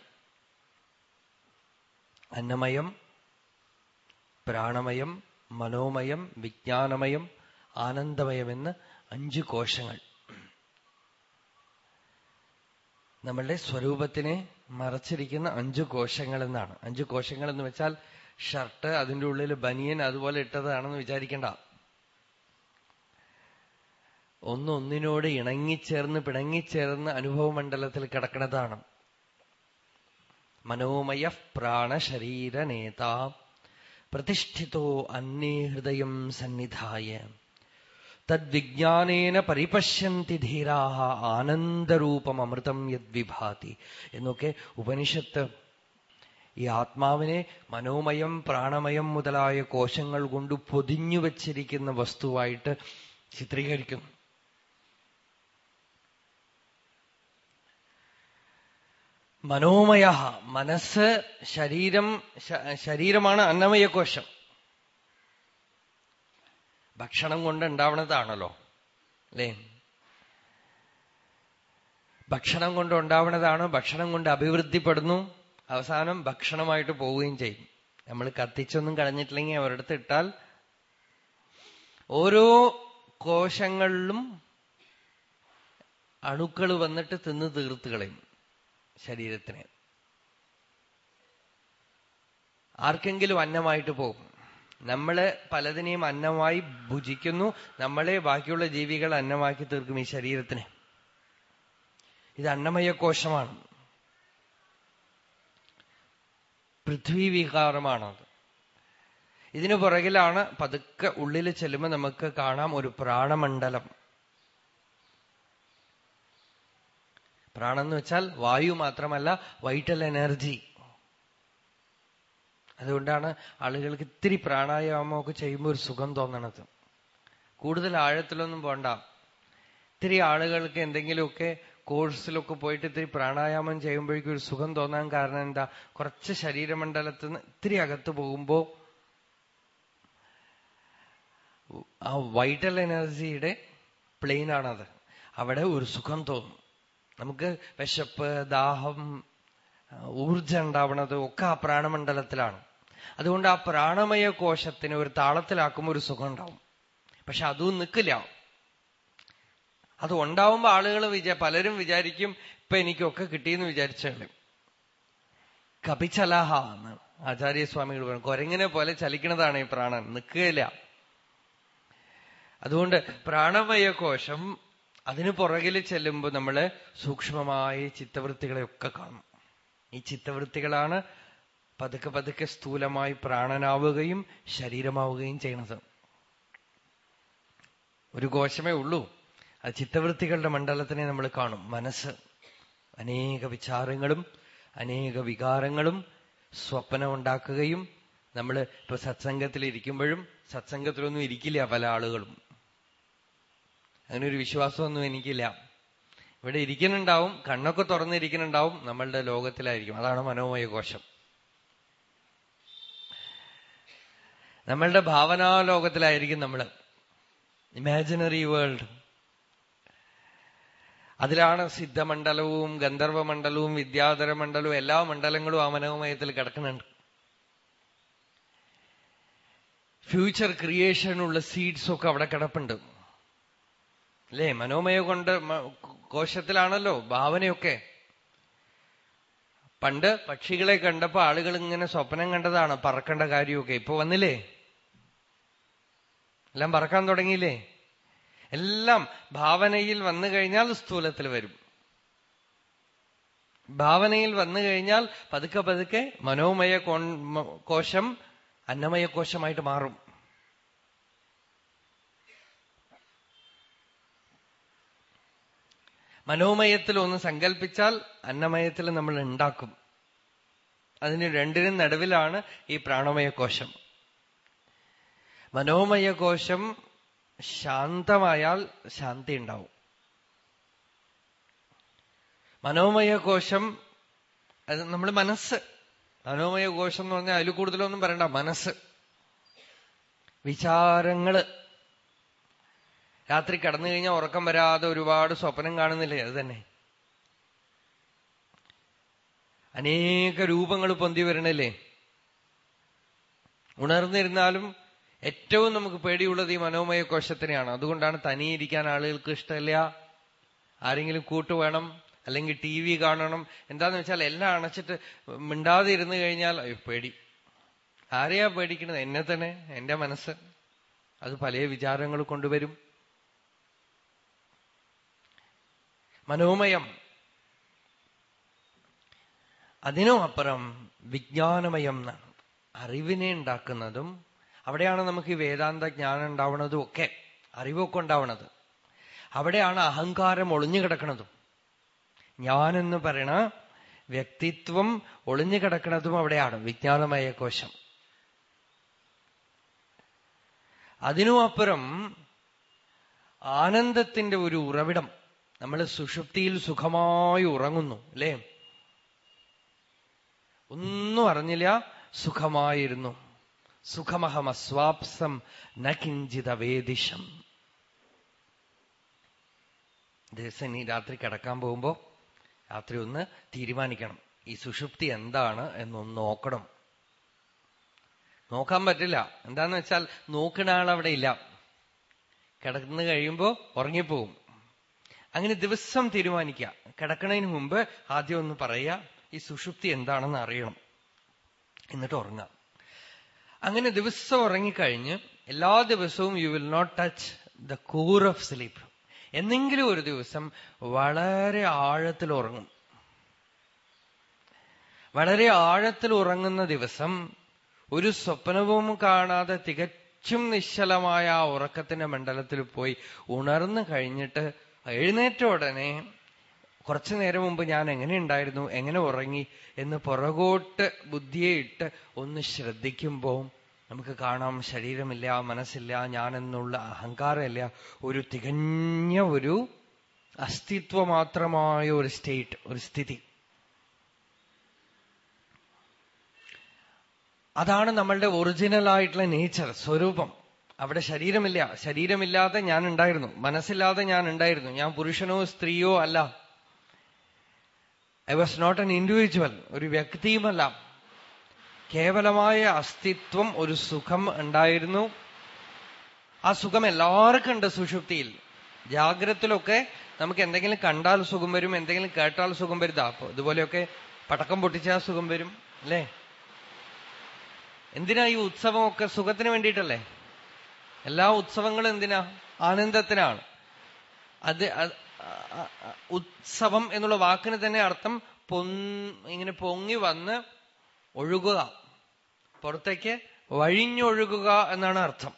അന്നമയം പ്രാണമയം മനോമയം വിജ്ഞാനമയം ആനന്ദമയം എന്ന് അഞ്ച് കോശങ്ങൾ. നമ്മളുടെ സ്വരൂപത്തിനെ മറച്ചിരിക്കുന്ന അഞ്ചു കോശങ്ങൾ എന്നാണ് അഞ്ചു കോശങ്ങൾ എന്ന് വെച്ചാൽ ഷർട്ട് അതിന്റെ ഉള്ളിൽ ബനിയൻ അതുപോലെ ഇട്ടതാണെന്ന് വിചാരിക്കണ്ട. ഒന്നൊന്നിനോട് ഇണങ്ങിച്ചേർന്ന് പിണങ്ങിച്ചേർന്ന് അനുഭവമണ്ഡലത്തിൽ കിടക്കുന്നതാണ്. മനോമയ പ്രാണ ശരീര നേത പ്രതിഷ്ഠിതോ അന്നേ ഹൃദയം സന്നിധായ. തദ്വിജ്ഞാനേന പരിപശ്യന്തി ധീരാഹ ആനന്ദരൂപം അമൃതം യദ്വിഭാതി. എന്നൊക്കെ ഉപനിഷത്ത് ഈ ആത്മാവിനെ മനോമയം പ്രാണമയം മുതലായ കോശങ്ങൾ കൊണ്ട് പൊതിഞ്ഞു വച്ചിരിക്കുന്ന വസ്തുവായിട്ട് ചിത്രീകരിക്കുന്നു. മനോമയ മനസ്സ് ശരീരം ശരീരമാണ് അന്നമയ കോശം ഭക്ഷണം കൊണ്ട് ഉണ്ടാവണതാണല്ലോ അല്ലേ? ഭക്ഷണം കൊണ്ട് ഉണ്ടാവണതാണ് ഭക്ഷണം കൊണ്ട് അഭിവൃദ്ധിപ്പെടുന്നു. അവസാനം ഭക്ഷണമായിട്ട് പോവുകയും ചെയ്യും. നമ്മൾ കത്തിച്ചൊന്നും കളഞ്ഞിട്ടില്ലെങ്കിൽ അവരുടെ ഇട്ടാൽ ഓരോ കോശങ്ങളിലും അണുക്കൾ വന്നിട്ട് തിന്ന് തീർത്ത് കളയും. ശരീരത്തിനെ. ആർക്കെങ്കിലും അന്നമായിട്ട് പോകും. നമ്മൾ പലതിനെയും അന്നമായി ഭുജിക്കുന്നു. നമ്മളെ ബാക്കിയുള്ള ജീവികൾ അന്നമാക്കി തീർക്കും ഈ ശരീരത്തിന്. ഇത് അന്നമയ കോശമാണ് പൃഥ്വി വികാരമാണത് ഇതിനു പുറകിലാണ് പതുക്കെ ഉള്ളിൽ ചെല്ലുമ്പോൾ നമുക്ക് കാണാം ഒരു പ്രാണമണ്ഡലം. പ്രാണം എന്ന് വെച്ചാൽ വായു മാത്രമല്ല വൈറ്റൽ എനർജി. അതുകൊണ്ടാണ് ആളുകൾക്ക് ഇത്തിരി പ്രാണായാമമൊക്കെ ചെയ്യുമ്പോൾ ഒരു സുഖം തോന്നണത്. കൂടുതൽ ആഴത്തിലൊന്നും പോണ്ട. ഇത്തിരി ആളുകൾക്ക് എന്തെങ്കിലുമൊക്കെ കോഴ്സിലൊക്കെ പോയിട്ട് ഇത്തിരി പ്രാണായാമം ചെയ്യുമ്പോഴേക്കും ഒരു സുഖം തോന്നാൻ കാരണം എന്താ? കുറച്ച് ശരീരമണ്ഡലത്തിൽ നിന്ന് ഇത്തിരി അകത്ത് പോകുമ്പോ ആ വൈറ്റൽ എനർജിയുടെ പ്ലെയിനാണത് അവിടെ ഒരു സുഖം തോന്നും. നമുക്ക് വിശപ്പ് ദാഹം ഊർജം ഉണ്ടാവണത് ഒക്കെ ആ പ്രാണമണ്ഡലത്തിലാണ്. അതുകൊണ്ട് ആ പ്രാണമയ കോശത്തിന് ഒരു താളത്തിലാക്കുമ്പോൾ ഒരു സുഖം ഉണ്ടാവും. പക്ഷെ അതും നിൽക്കില്ല അത് ഉണ്ടാവുമ്പോ ആളുകൾ വിചാ പലരും വിചാരിക്കും ഇപ്പൊ എനിക്കൊക്കെ കിട്ടിയെന്ന് വിചാരിച്ചാലും കപിച്ചലഹ എന്ന് ആചാര്യസ്വാമികൾ പറഞ്ഞു. കൊരങ്ങിനെ പോലെ ചലിക്കുന്നതാണ് ഈ പ്രാണൻ. നിൽക്കുകയില്ല അതുകൊണ്ട് പ്രാണമയ കോശം അതിനു പുറകിൽ ചെല്ലുമ്പോൾ നമ്മൾ സൂക്ഷ്മമായ ചിത്തവൃത്തികളെയൊക്കെ കാണും. ഈ ചിത്തവൃത്തികളാണ് പതുക്കെ പതുക്കെ സ്ഥൂലമായി പ്രാണനാവുകയും ശരീരമാവുകയും ചെയ്യണത് ഒരു കോശമേ ഉള്ളൂ. ആ ചിത്തവൃത്തികളുടെ മണ്ഡലത്തിനെ നമ്മൾ കാണും. മനസ്സ്. അനേക വിചാരങ്ങളും അനേക വികാരങ്ങളും സ്വപ്നം ഉണ്ടാക്കുകയും നമ്മൾ ഇപ്പൊ സത്സംഗത്തിൽ ഇരിക്കുമ്പോഴും സത്സംഗത്തിലൊന്നും ഇരിക്കില്ല പല ആളുകളും. അങ്ങനെ ഒരു വിശ്വാസമൊന്നും എനിക്കില്ല. ഇവിടെ ഇരിക്കുന്നുണ്ടാവും കണ്ണൊക്കെ തുറന്നിരിക്കുന്നുണ്ടാവും നമ്മളുടെ ലോകത്തിലായിരിക്കും. അതാണ് മനോമയ കോശം. നമ്മളുടെ ഭാവനാലോകത്തിലായിരിക്കും നമ്മൾ ഇമാജിനറി വേൾഡ് അതിലാണ് സിദ്ധമണ്ഡലവും ഗന്ധർവമണ്ഡലവും വിദ്യാധര മണ്ഡലവും എല്ലാ മണ്ഡലങ്ങളും ആ മനോമയത്തിൽ കിടക്കുന്നുണ്ട്. ഫ്യൂച്ചർ ക്രിയേഷനുള്ള സീഡ്സ് ഒക്കെ അവിടെ കിടപ്പുണ്ട്. അല്ലേ? മനോമയ കൊണ്ട് കോശത്തിലാണല്ലോ ഭാവനയൊക്കെ. പണ്ട് പക്ഷികളെ കണ്ടപ്പോ ആളുകൾ ഇങ്ങനെ സ്വപ്നം കണ്ടതാണ് പറക്കേണ്ട കാര്യമൊക്കെ. ഇപ്പൊ വന്നില്ലേ? എല്ലാം പറക്കാൻ തുടങ്ങിയില്ലേ? എല്ലാം ഭാവനയിൽ വന്നു കഴിഞ്ഞാൽ സ്ഥൂലത്തിൽ വരും. ഭാവനയിൽ വന്നു കഴിഞ്ഞാൽ പതുക്കെ പതുക്കെ മനോമയ കോശം അന്നമയ കോശമായിട്ട് മാറും. മനോമയത്തിൽ ഒന്ന് സങ്കല്പിച്ചാൽ അന്നമയത്തിൽ നമ്മൾ ഉണ്ടാക്കും. അതിന് രണ്ടിനും നടുവിലാണ് ഈ പ്രാണമയ കോശം മനോമയ കോശം ശാന്തമായാൽ ശാന്തി ഉണ്ടാവും. മനോമയ കോശം അത് നമ്മൾ മനസ്സ്. മനോമയ കോശം എന്ന് പറഞ്ഞാൽ അതിൽ കൂടുതലൊന്നും പറയണ്ട മനസ്സ്. വിചാരങ്ങൾ. രാത്രി കടന്നു കഴിഞ്ഞാൽ ഉറക്കം വരാതെ ഒരുപാട് സ്വപ്നം കാണുന്നില്ലേ? അത് തന്നെ. അനേക രൂപങ്ങൾ പൊന്തി വരണില്ലേ? ഉണർന്നിരുന്നാലും ഏറ്റവും നമുക്ക് പേടിയുള്ളത് ഈ മനോമയ കോശത്തിനെയാണ് അതുകൊണ്ടാണ് തനിയിരിക്കാൻ ആളുകൾക്ക് ഇഷ്ടമില്ല. ആരെങ്കിലും കൂട്ടു വേണം അല്ലെങ്കിൽ ടി വി കാണണം. എന്താന്ന് വെച്ചാൽ എല്ലാം അണച്ചിട്ട് മിണ്ടാതെ ഇരുന്നു കഴിഞ്ഞാൽ പേടി. ആരെയാ പേടിക്കുന്നത് എന്നെ തന്നെ എന്റെ മനസ്സ്. അത് പല വിചാരങ്ങൾ കൊണ്ടുവരും. മനോമയം. അതിനും അപ്പുറം വിജ്ഞാനമയം എന്നാണ് അറിവിനെ ഉണ്ടാക്കുന്നതും അവിടെയാണ് നമുക്ക് ഈ വേദാന്ത ജ്ഞാനം ഉണ്ടാവുന്നതും ഒക്കെ അറിവൊക്കെ ഉണ്ടാവുന്നത്. അവിടെയാണ് അഹങ്കാരം ഒളിഞ്ഞു കിടക്കുന്നതും. ഞാനെന്ന് പറയണ വ്യക്തിത്വം ഒളിഞ്ഞു കിടക്കുന്നതും അവിടെയാണ് വിജ്ഞാനമയ കോശം. അതിനും അപ്പുറം ആനന്ദത്തിന്റെ ഒരു ഉറവിടം നമ്മൾ സുഷുപ്തിയിൽ സുഖമായി ഉറങ്ങുന്നു അല്ലേ? ഒന്നും അറിഞ്ഞില്ല സുഖമായിരുന്നു. സുഖമഹമസ്വാപ്സം നകിഞ്ചിത കിഞ്ചിത വേദിഷം ദിവസം ഇനി രാത്രി കിടക്കാൻ പോകുമ്പോ രാത്രി ഒന്ന് തീരുമാനിക്കണം. ഈ സുഷുപ്തി എന്താണ് എന്നൊന്ന് നോക്കണം. നോക്കാൻ പറ്റില്ല. എന്താന്ന് വെച്ചാൽ നോക്കുന്ന ആളവിടെ ഇല്ല. കിടന്നു കഴിയുമ്പോ ഉറങ്ങിപ്പോവും. അങ്ങനെ ദിവസം തീരുമാനിക്കുക. കിടക്കുന്നതിന് മുമ്പ് ആദ്യം ഒന്ന് പറയുക ഈ സുഷുപ്തി എന്താണെന്ന് അറിയണം. എന്നിട്ട് ഉറങ്ങാം അങ്ങനെ ദിവസം ഉറങ്ങിക്കഴിഞ്ഞ് എല്ലാ ദിവസവും you will not touch the core of sleep എന്നെങ്കിലും ഒരു ദിവസം വളരെ ആഴത്തിൽ ഉറങ്ങും. വളരെ ആഴത്തിൽ ഉറങ്ങുന്ന ദിവസം ഒരു സ്വപ്നവും കാണാതെ തികച്ചും നിശ്ചലമായ ആ ഉറക്കത്തിന്റെ മണ്ഡലത്തിൽ പോയി ഉണർന്നു കഴിഞ്ഞിട്ട് എഴുന്നേറ്റ ഉടനെ കുറച്ചു നേരം മുമ്പ് ഞാൻ എങ്ങനെ ഉണ്ടായിരുന്നു എങ്ങനെ ഉറങ്ങി എന്ന് പുറകോട്ട് ബുദ്ധിയെ ഇട്ട് ഒന്ന് ശ്രദ്ധിക്കുമ്പോൾ നമുക്ക് കാണാം ശരീരമില്ല മനസ്സില്ല ഞാനെന്നുള്ള അഹങ്കാരമില്ല. ഒരു തികഞ്ഞ ഒരു അസ്തിത്വമാത്രമായ ഒരു സ്റ്റേറ്റ് ഒരു സ്ഥിതി. അതാണ് നമ്മളുടെ ഒറിജിനൽ ആയിട്ടുള്ള നേച്ചർ സ്വരൂപം. അവിടെ ശരീരമില്ല. ശരീരമില്ലാതെ ഞാൻ ഉണ്ടായിരുന്നു മനസ്സില്ലാതെ ഞാൻ ഉണ്ടായിരുന്നു ഞാൻ പുരുഷനോ സ്ത്രീയോ അല്ല. I was not an individual ഒരു വ്യക്തിയുമല്ല. കേവലമായ അസ്തിത്വം ഒരു സുഖം ഉണ്ടായിരുന്നു. ആ സുഖം എല്ലാവർക്കും ഉണ്ട് സുഷുപ്തിയിൽ. ജാഗ്രതത്തിലൊക്കെ നമുക്ക് എന്തെങ്കിലും കണ്ടാൽ സുഖം വരും എന്തെങ്കിലും കേട്ടാൽ സുഖം വരുതാ അപ്പൊ ഇതുപോലെയൊക്കെ പടക്കം പൊട്ടിച്ചാൽ സുഖം വരും അല്ലേ? എന്തിനാ ഈ ഉത്സവമൊക്കെ സുഖത്തിന് വേണ്ടിയിട്ടല്ലേ? എല്ലാ ഉത്സവങ്ങളും എന്തിനാ? ആനന്ദത്തിനാണ്. അത് ഉത്സവം എന്നുള്ള വാക്കിന് തന്നെ അർത്ഥം ഇങ്ങനെ പൊങ്ങി വന്ന് ഒഴുകുക. പുറത്തേക്ക് വഴിഞ്ഞൊഴുകുക എന്നാണ് അർത്ഥം.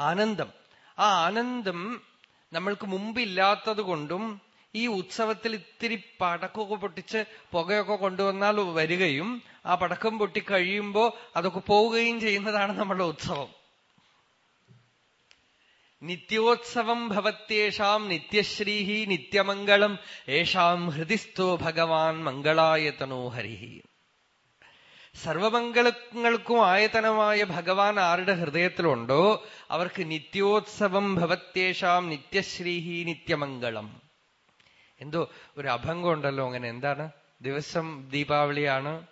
ആനന്ദം. ആ ആനന്ദം നമ്മൾക്ക് മുമ്പില്ലാത്തത് കൊണ്ടും ഈ ഉത്സവത്തിൽ ഇത്തിരി പടക്കമൊക്കെ പൊട്ടിച്ച് പുകയൊക്കെ കൊണ്ടുവന്നാൽ വരികയും ആ പടക്കം പൊട്ടി കഴിയുമ്പോ അതൊക്കെ പോവുകയും ചെയ്യുന്നതാണ് നമ്മുടെ ഉത്സവം. നിത്യോത്സവം ഭവത്യേഷാം നിത്യശ്രീഹി നിത്യമംഗളം ഏഷാം ഹൃദിസ്ഥോ ഭഗവാൻ മംഗളായതനോ ഹരിഹി. സർവമംഗളങ്ങൾക്കും ആയതനമായ ഭഗവാൻ ആരുടെ ഹൃദയത്തിലുണ്ടോ അവർക്ക് നിത്യോത്സവം ഭവത്യേഷാം നിത്യശ്രീഹി നിത്യമംഗളം. എന്തോ ഒരു അഭംഗം ഉണ്ടല്ലോ അങ്ങനെ എന്താണ്? ദിവസം ദീപാവലിയാണ്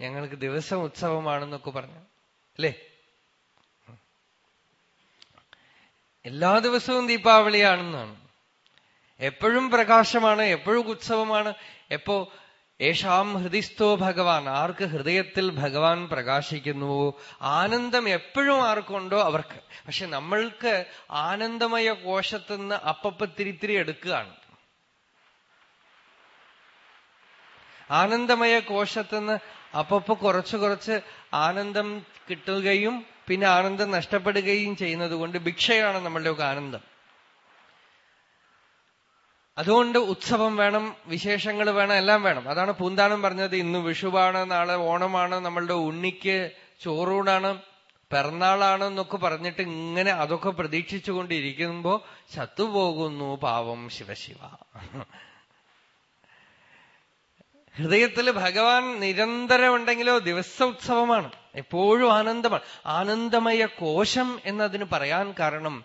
ഞങ്ങൾക്ക് ദിവസം ഉത്സവമാണെന്നൊക്കെ പറഞ്ഞു അല്ലേ? എല്ലാ ദിവസവും ദീപാവലിയാണെന്നാണ്. എപ്പോഴും പ്രകാശമാണ് എപ്പോഴും ഉത്സവമാണ്. എപ്പോ ഏഷാം ഹൃദിസ്ഥോ ഭഗവാൻ ആർക്ക് ഹൃദയത്തിൽ ഭഗവാൻ പ്രകാശിക്കുന്നുവോ? ആനന്ദം എപ്പോഴും ആർക്കുണ്ടോ? അവർക്ക്. പക്ഷെ നമ്മൾക്ക് ആനന്ദമയ കോശത്തുനിന്ന് അപ്പപ്പ തിരിത്തിരി എടുക്കുകയാണ്. ആനന്ദമയ കോശത്തുനിന്ന് അപ്പപ്പോ കുറച്ച് കുറച്ച് ആനന്ദം കിട്ടുകയും പിന്നെ ആനന്ദം നഷ്ടപ്പെടുകയും ചെയ്യുന്നത് കൊണ്ട് ഭിക്ഷയാണ് നമ്മളുടെയൊക്കെ ആനന്ദം. അതുകൊണ്ട് ഉത്സവം വേണം വിശേഷങ്ങൾ വേണം എല്ലാം വേണം. അതാണ് പൂന്താനം പറഞ്ഞത്. ഇന്ന് വിഷുവാണ് നാളെ ഓണമാണ് നമ്മളുടെ ഉണ്ണിക്ക് ചോറൂടാണ് പിറന്നാളാണ് എന്നൊക്കെ പറഞ്ഞിട്ട് ഇങ്ങനെ അതൊക്കെ പ്രതീക്ഷിച്ചുകൊണ്ടിരിക്കുമ്പോ ചത്തുപോകുന്നു പാവം ശിവശിവ. ഹൃദയത്തിൽ ഭഗവാൻ നിരന്തരം ഉണ്ടെങ്കിലോ ദിവസ ദിവസോത്സവമാണ്. എപ്പോഴും ആനന്ദമാണ് ആനന്ദമയ കോശം എന്നതിന് പറയാൻ കാരണം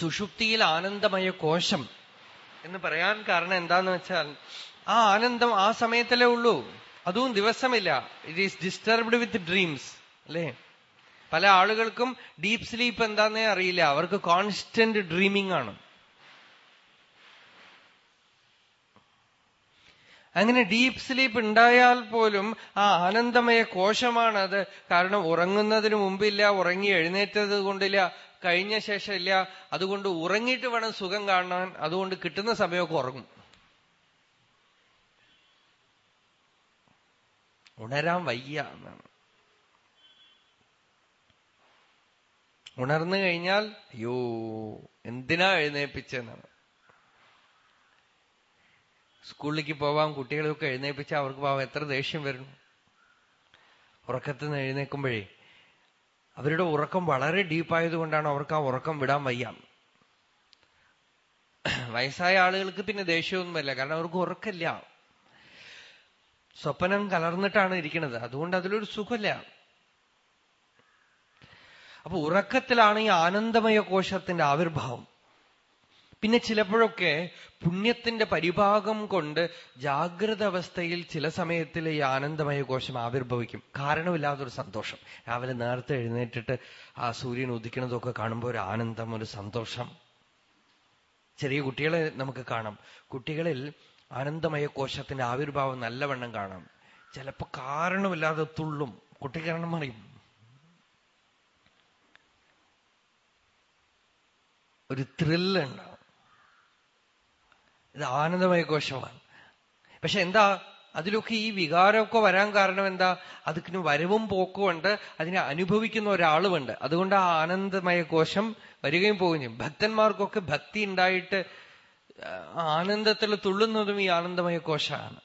സുഷുപ്തിയിൽ ആനന്ദമയ കോശം എന്ന് പറയാൻ കാരണം എന്താന്ന് വെച്ചാൽ ആ ആനന്ദം ആ സമയത്തല്ലേ ഉള്ളൂ. അതും ദിവസമില്ല. It is disturbed with dreams അല്ലേ? പല ആളുകൾക്കും ഡീപ് സ്ലീപ്പ് എന്താന്നേ അറിയില്ല. അവർക്ക് കോൺസ്റ്റന്റ് ഡ്രീമിംഗ് ആണ്. അങ്ങനെ ഡീപ് സ്ലീപ്പ് ഉണ്ടായാൽ പോലും ആ ആനന്ദമയ കോശമാണത്. കാരണം ഉറങ്ങുന്നതിന് മുമ്പില്ല ഉറങ്ങി എഴുന്നേറ്റത് കൊണ്ടില്ല കഴിഞ്ഞ ശേഷം ഇല്ല. അതുകൊണ്ട് ഉറങ്ങിയിട്ട് വേണം സുഖം കാണാൻ. അതുകൊണ്ട് കിട്ടുന്ന സമയമൊക്കെ ഉറങ്ങും. ഉണരാൻ വയ്യ എന്നാണ്. ഉണർന്നു കഴിഞ്ഞാൽ അയ്യോ എന്തിനാ എഴുന്നേപ്പിച്ചെന്നാണ് സ്കൂളിലേക്ക് പോവാൻ കുട്ടികളെയൊക്കെ എഴുന്നേപ്പിച്ചാൽ അവർക്ക് പോവാൻ എത്ര ദേഷ്യം വരുന്നു ഉറക്കത്തിൽ നിന്ന് എഴുന്നേക്കുമ്പോഴേ അവരുടെ ഉറക്കം വളരെ ഡീപ്പായതുകൊണ്ടാണ് അവർക്ക് ആ ഉറക്കം വിടാൻ വയ്യ. വയസ്സായ ആളുകൾക്ക് പിന്നെ ദേഷ്യമൊന്നുമല്ല കാരണം അവർക്ക് ഉറക്കമില്ല. സ്വപ്നം കലർന്നിട്ടാണ് ഇരിക്കുന്നത് അതുകൊണ്ട് അതിലൊരു സുഖമില്ല. അപ്പൊ ഉറക്കത്തിലാണ് ഈ ആനന്ദമയ കോശത്തിന്റെ ആവിർഭാവം. പിന്നെ ചിലപ്പോഴൊക്കെ പുണ്യത്തിന്റെ പരിഭാഗം കൊണ്ട് ജാഗ്രത അവസ്ഥയിൽ ചില സമയത്തിൽ ഈ ആനന്ദമയ കോശം ആവിർഭവിക്കും. കാരണമില്ലാത്തൊരു സന്തോഷം. രാവിലെ നേരത്തെ എഴുന്നേറ്റിട്ട് ആ സൂര്യൻ ഉദിക്കുന്നതൊക്കെ കാണുമ്പോൾ ഒരു ആനന്ദം ഒരു സന്തോഷം. ചെറിയ കുട്ടികളെ നമുക്ക് കാണാം. കുട്ടികളിൽ ആനന്ദമയ കോശത്തിന്റെ ആവിർഭാവം നല്ലവണ്ണം കാണാം. ചിലപ്പോ കാരണമില്ലാതെ തുള്ളും. കുട്ടി കാരണം മറിയും ഒരു ത്രില്ലുണ്ടാവും ഇത് ആനന്ദമയ കോശമാണ് പക്ഷെ എന്താ അതിലൊക്കെ ഈ വികാരമൊക്കെ വരാൻ കാരണം എന്താ? അതിന് വരവും പോക്കും ഉണ്ട് അതിനെ അനുഭവിക്കുന്ന ഒരാളുമുണ്ട്. അതുകൊണ്ട് ആ ആനന്ദമയ കോശം വരികയും പോവുകയും ചെയ്യും. ഭക്തന്മാർക്കൊക്കെ ഭക്തി ഉണ്ടായിട്ട് ആനന്ദത്തിൽ തുള്ളുന്നതും ഈ ആനന്ദമയ കോശമാണ്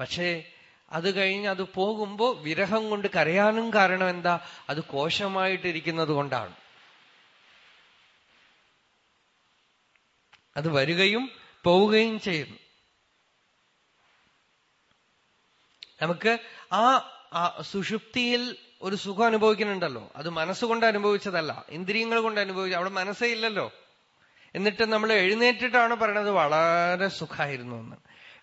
പക്ഷേ അത് കഴിഞ്ഞ് അത് പോകുമ്പോൾ വിരഹം കൊണ്ട് കരയാനും കാരണം എന്താ? അത് കോശമായിട്ടിരിക്കുന്നത് കൊണ്ടാണ്. അത് വരികയും പോവുകയും ചെയ്യുന്നു നമുക്ക് ആ സുഷുപ്തിയിൽ ഒരു സുഖം അനുഭവിക്കുന്നുണ്ടല്ലോ. അത് മനസ്സുകൊണ്ട് അനുഭവിച്ചതല്ല. ഇന്ദ്രിയങ്ങൾ കൊണ്ട് അനുഭവിച്ചു അവിടെ മനസ്സേ ഇല്ലല്ലോ. എന്നിട്ട് നമ്മൾ എഴുന്നേറ്റിട്ടാണ് പറയണത് വളരെ സുഖമായിരുന്നു എന്ന്.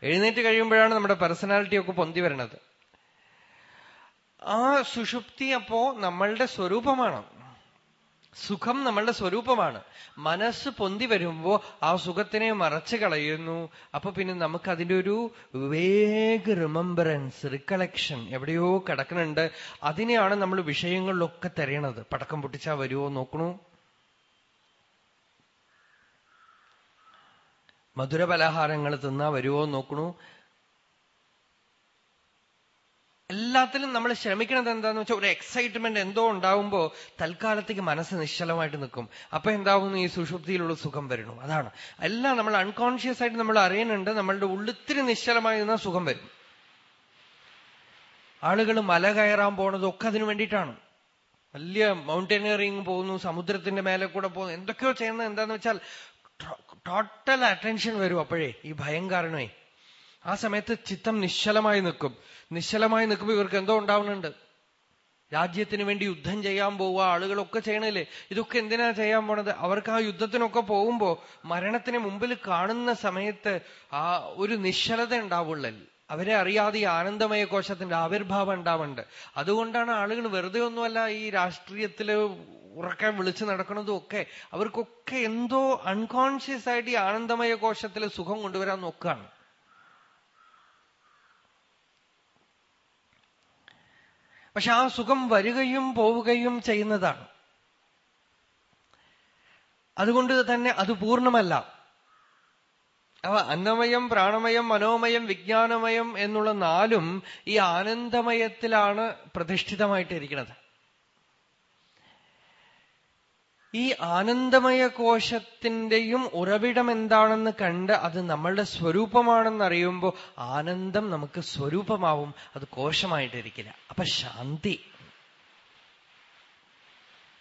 എഴുന്നേറ്റ് കഴിയുമ്പോഴാണ് നമ്മുടെ പേഴ്സണാലിറ്റി ഒക്കെ പൊന്തി വരണത്. ആ സുഷുപ്തി അപ്പോ നമ്മളുടെ സ്വരൂപമാണ്. സുഖം നമ്മളുടെ സ്വരൂപമാണ്. മനസ്സ് പൊന്തി വരുമ്പോ ആ സുഖത്തിനെ മറച്ചു കളയുന്നു. അപ്പൊ പിന്നെ നമുക്ക് അതിന്റെ ഒരു വേഗ റിമംബറൻസ് റിക്കളക്ഷൻ എവിടെയോ കിടക്കുന്നുണ്ട്. അതിനെയാണ് നമ്മൾ വിഷയങ്ങളിലൊക്കെ തെരയണത്. പടക്കം പൊട്ടിച്ചാ വരുമോ നോക്കണു. മധുര പലഹാരങ്ങൾ തിന്നാ വരുമോ നോക്കണു. എല്ലാത്തിലും നമ്മൾ ശ്രമിക്കുന്നത് എന്താന്ന് വെച്ചാൽ ഒരു എക്സൈറ്റ്മെന്റ് എന്തോ ഉണ്ടാവുമ്പോ തൽക്കാലത്തേക്ക് മനസ്സ് നിശ്ചലമായിട്ട് നിൽക്കും. അപ്പൊ എന്താവുന്നു? ഈ സുഷുപ്തിയിലുള്ള സുഖം വരണു. അതാണ്. എല്ലാം നമ്മൾ അൺകോൺഷ്യസ് ആയിട്ട് നമ്മൾ അറിയുന്നുണ്ട്. നമ്മളുടെ ഉള്ളിത്തിരി നിശ്ചലമായി നിന്നാൽ സുഖം വരും. ആളുകൾ മല കയറാൻ പോണതൊക്കെ അതിനു വേണ്ടിയിട്ടാണ്. വലിയ മൗണ്ടനിയറിംഗ് പോകുന്നു സമുദ്രത്തിന്റെ മേലെ കൂടെ പോകുന്നു. എന്തൊക്കെയോ ചെയ്യുന്നത് എന്താന്ന് വെച്ചാൽ ടോട്ടൽ അറ്റൻഷൻ വരും അപ്പോഴേ. ഈ ഭയം കാരണമേ. ആ സമയത്ത് ചിത്തം നിശ്ചലമായി നിൽക്കും. നിശ്ചലമായി നിൽക്കുമ്പോൾ ഇവർക്ക് എന്തോ ഉണ്ടാവുന്നുണ്ട്. രാജ്യത്തിന് വേണ്ടി യുദ്ധം ചെയ്യാൻ പോവുക ആളുകളൊക്കെ ചെയ്യണില്ലേ? ഇതൊക്കെ എന്തിനാ ചെയ്യാൻ പോണത്? അവർക്ക് ആ യുദ്ധത്തിനൊക്കെ പോകുമ്പോ മരണത്തിന് മുമ്പിൽ കാണുന്ന സമയത്ത് ആ ഒരു നിശ്ചലത ഉണ്ടാവുള്ളൽ. അവരെ അറിയാതെ ഈ ആനന്ദമയ കോശത്തിന്റെ ആവിർഭാവം ഉണ്ടാവുന്നുണ്ട്. അതുകൊണ്ടാണ് ആളുകൾ വെറുതെ ഒന്നുമല്ല ഈ രാഷ്ട്രീയത്തിൽ ഉറക്കെ വിളിച്ചു നടക്കുന്നതും ഒക്കെ. അവർക്കൊക്കെ എന്തോ അൺകോൺഷ്യസ് ആയിട്ട് ഈ ആനന്ദമയ കോശത്തിലെ സുഖം കൊണ്ടുവരാൻ നോക്കുകയാണ് പക്ഷെ ആ സുഖം വരികയും പോവുകയും ചെയ്യുന്നതാണ്. അതുകൊണ്ട് തന്നെ അത് പൂർണമല്ല. അവ അന്നമയം പ്രാണമയം മനോമയം വിജ്ഞാനമയം എന്നുള്ള നാലും ഈ ആനന്ദമയത്തിലാണ് പ്രതിഷ്ഠിതമായിട്ടിരിക്കുന്നത്. ഈ ആനന്ദമയ കോശത്തിന്റെയും ഉറവിടം എന്താണെന്ന് കണ്ട് അത് നമ്മളുടെ സ്വരൂപമാണെന്ന് അറിയുമ്പോൾ ആനന്ദം നമുക്ക് സ്വരൂപമാവും. അത് കോശമായിട്ടിരിക്കില്ല. അപ്പൊ ശാന്തി.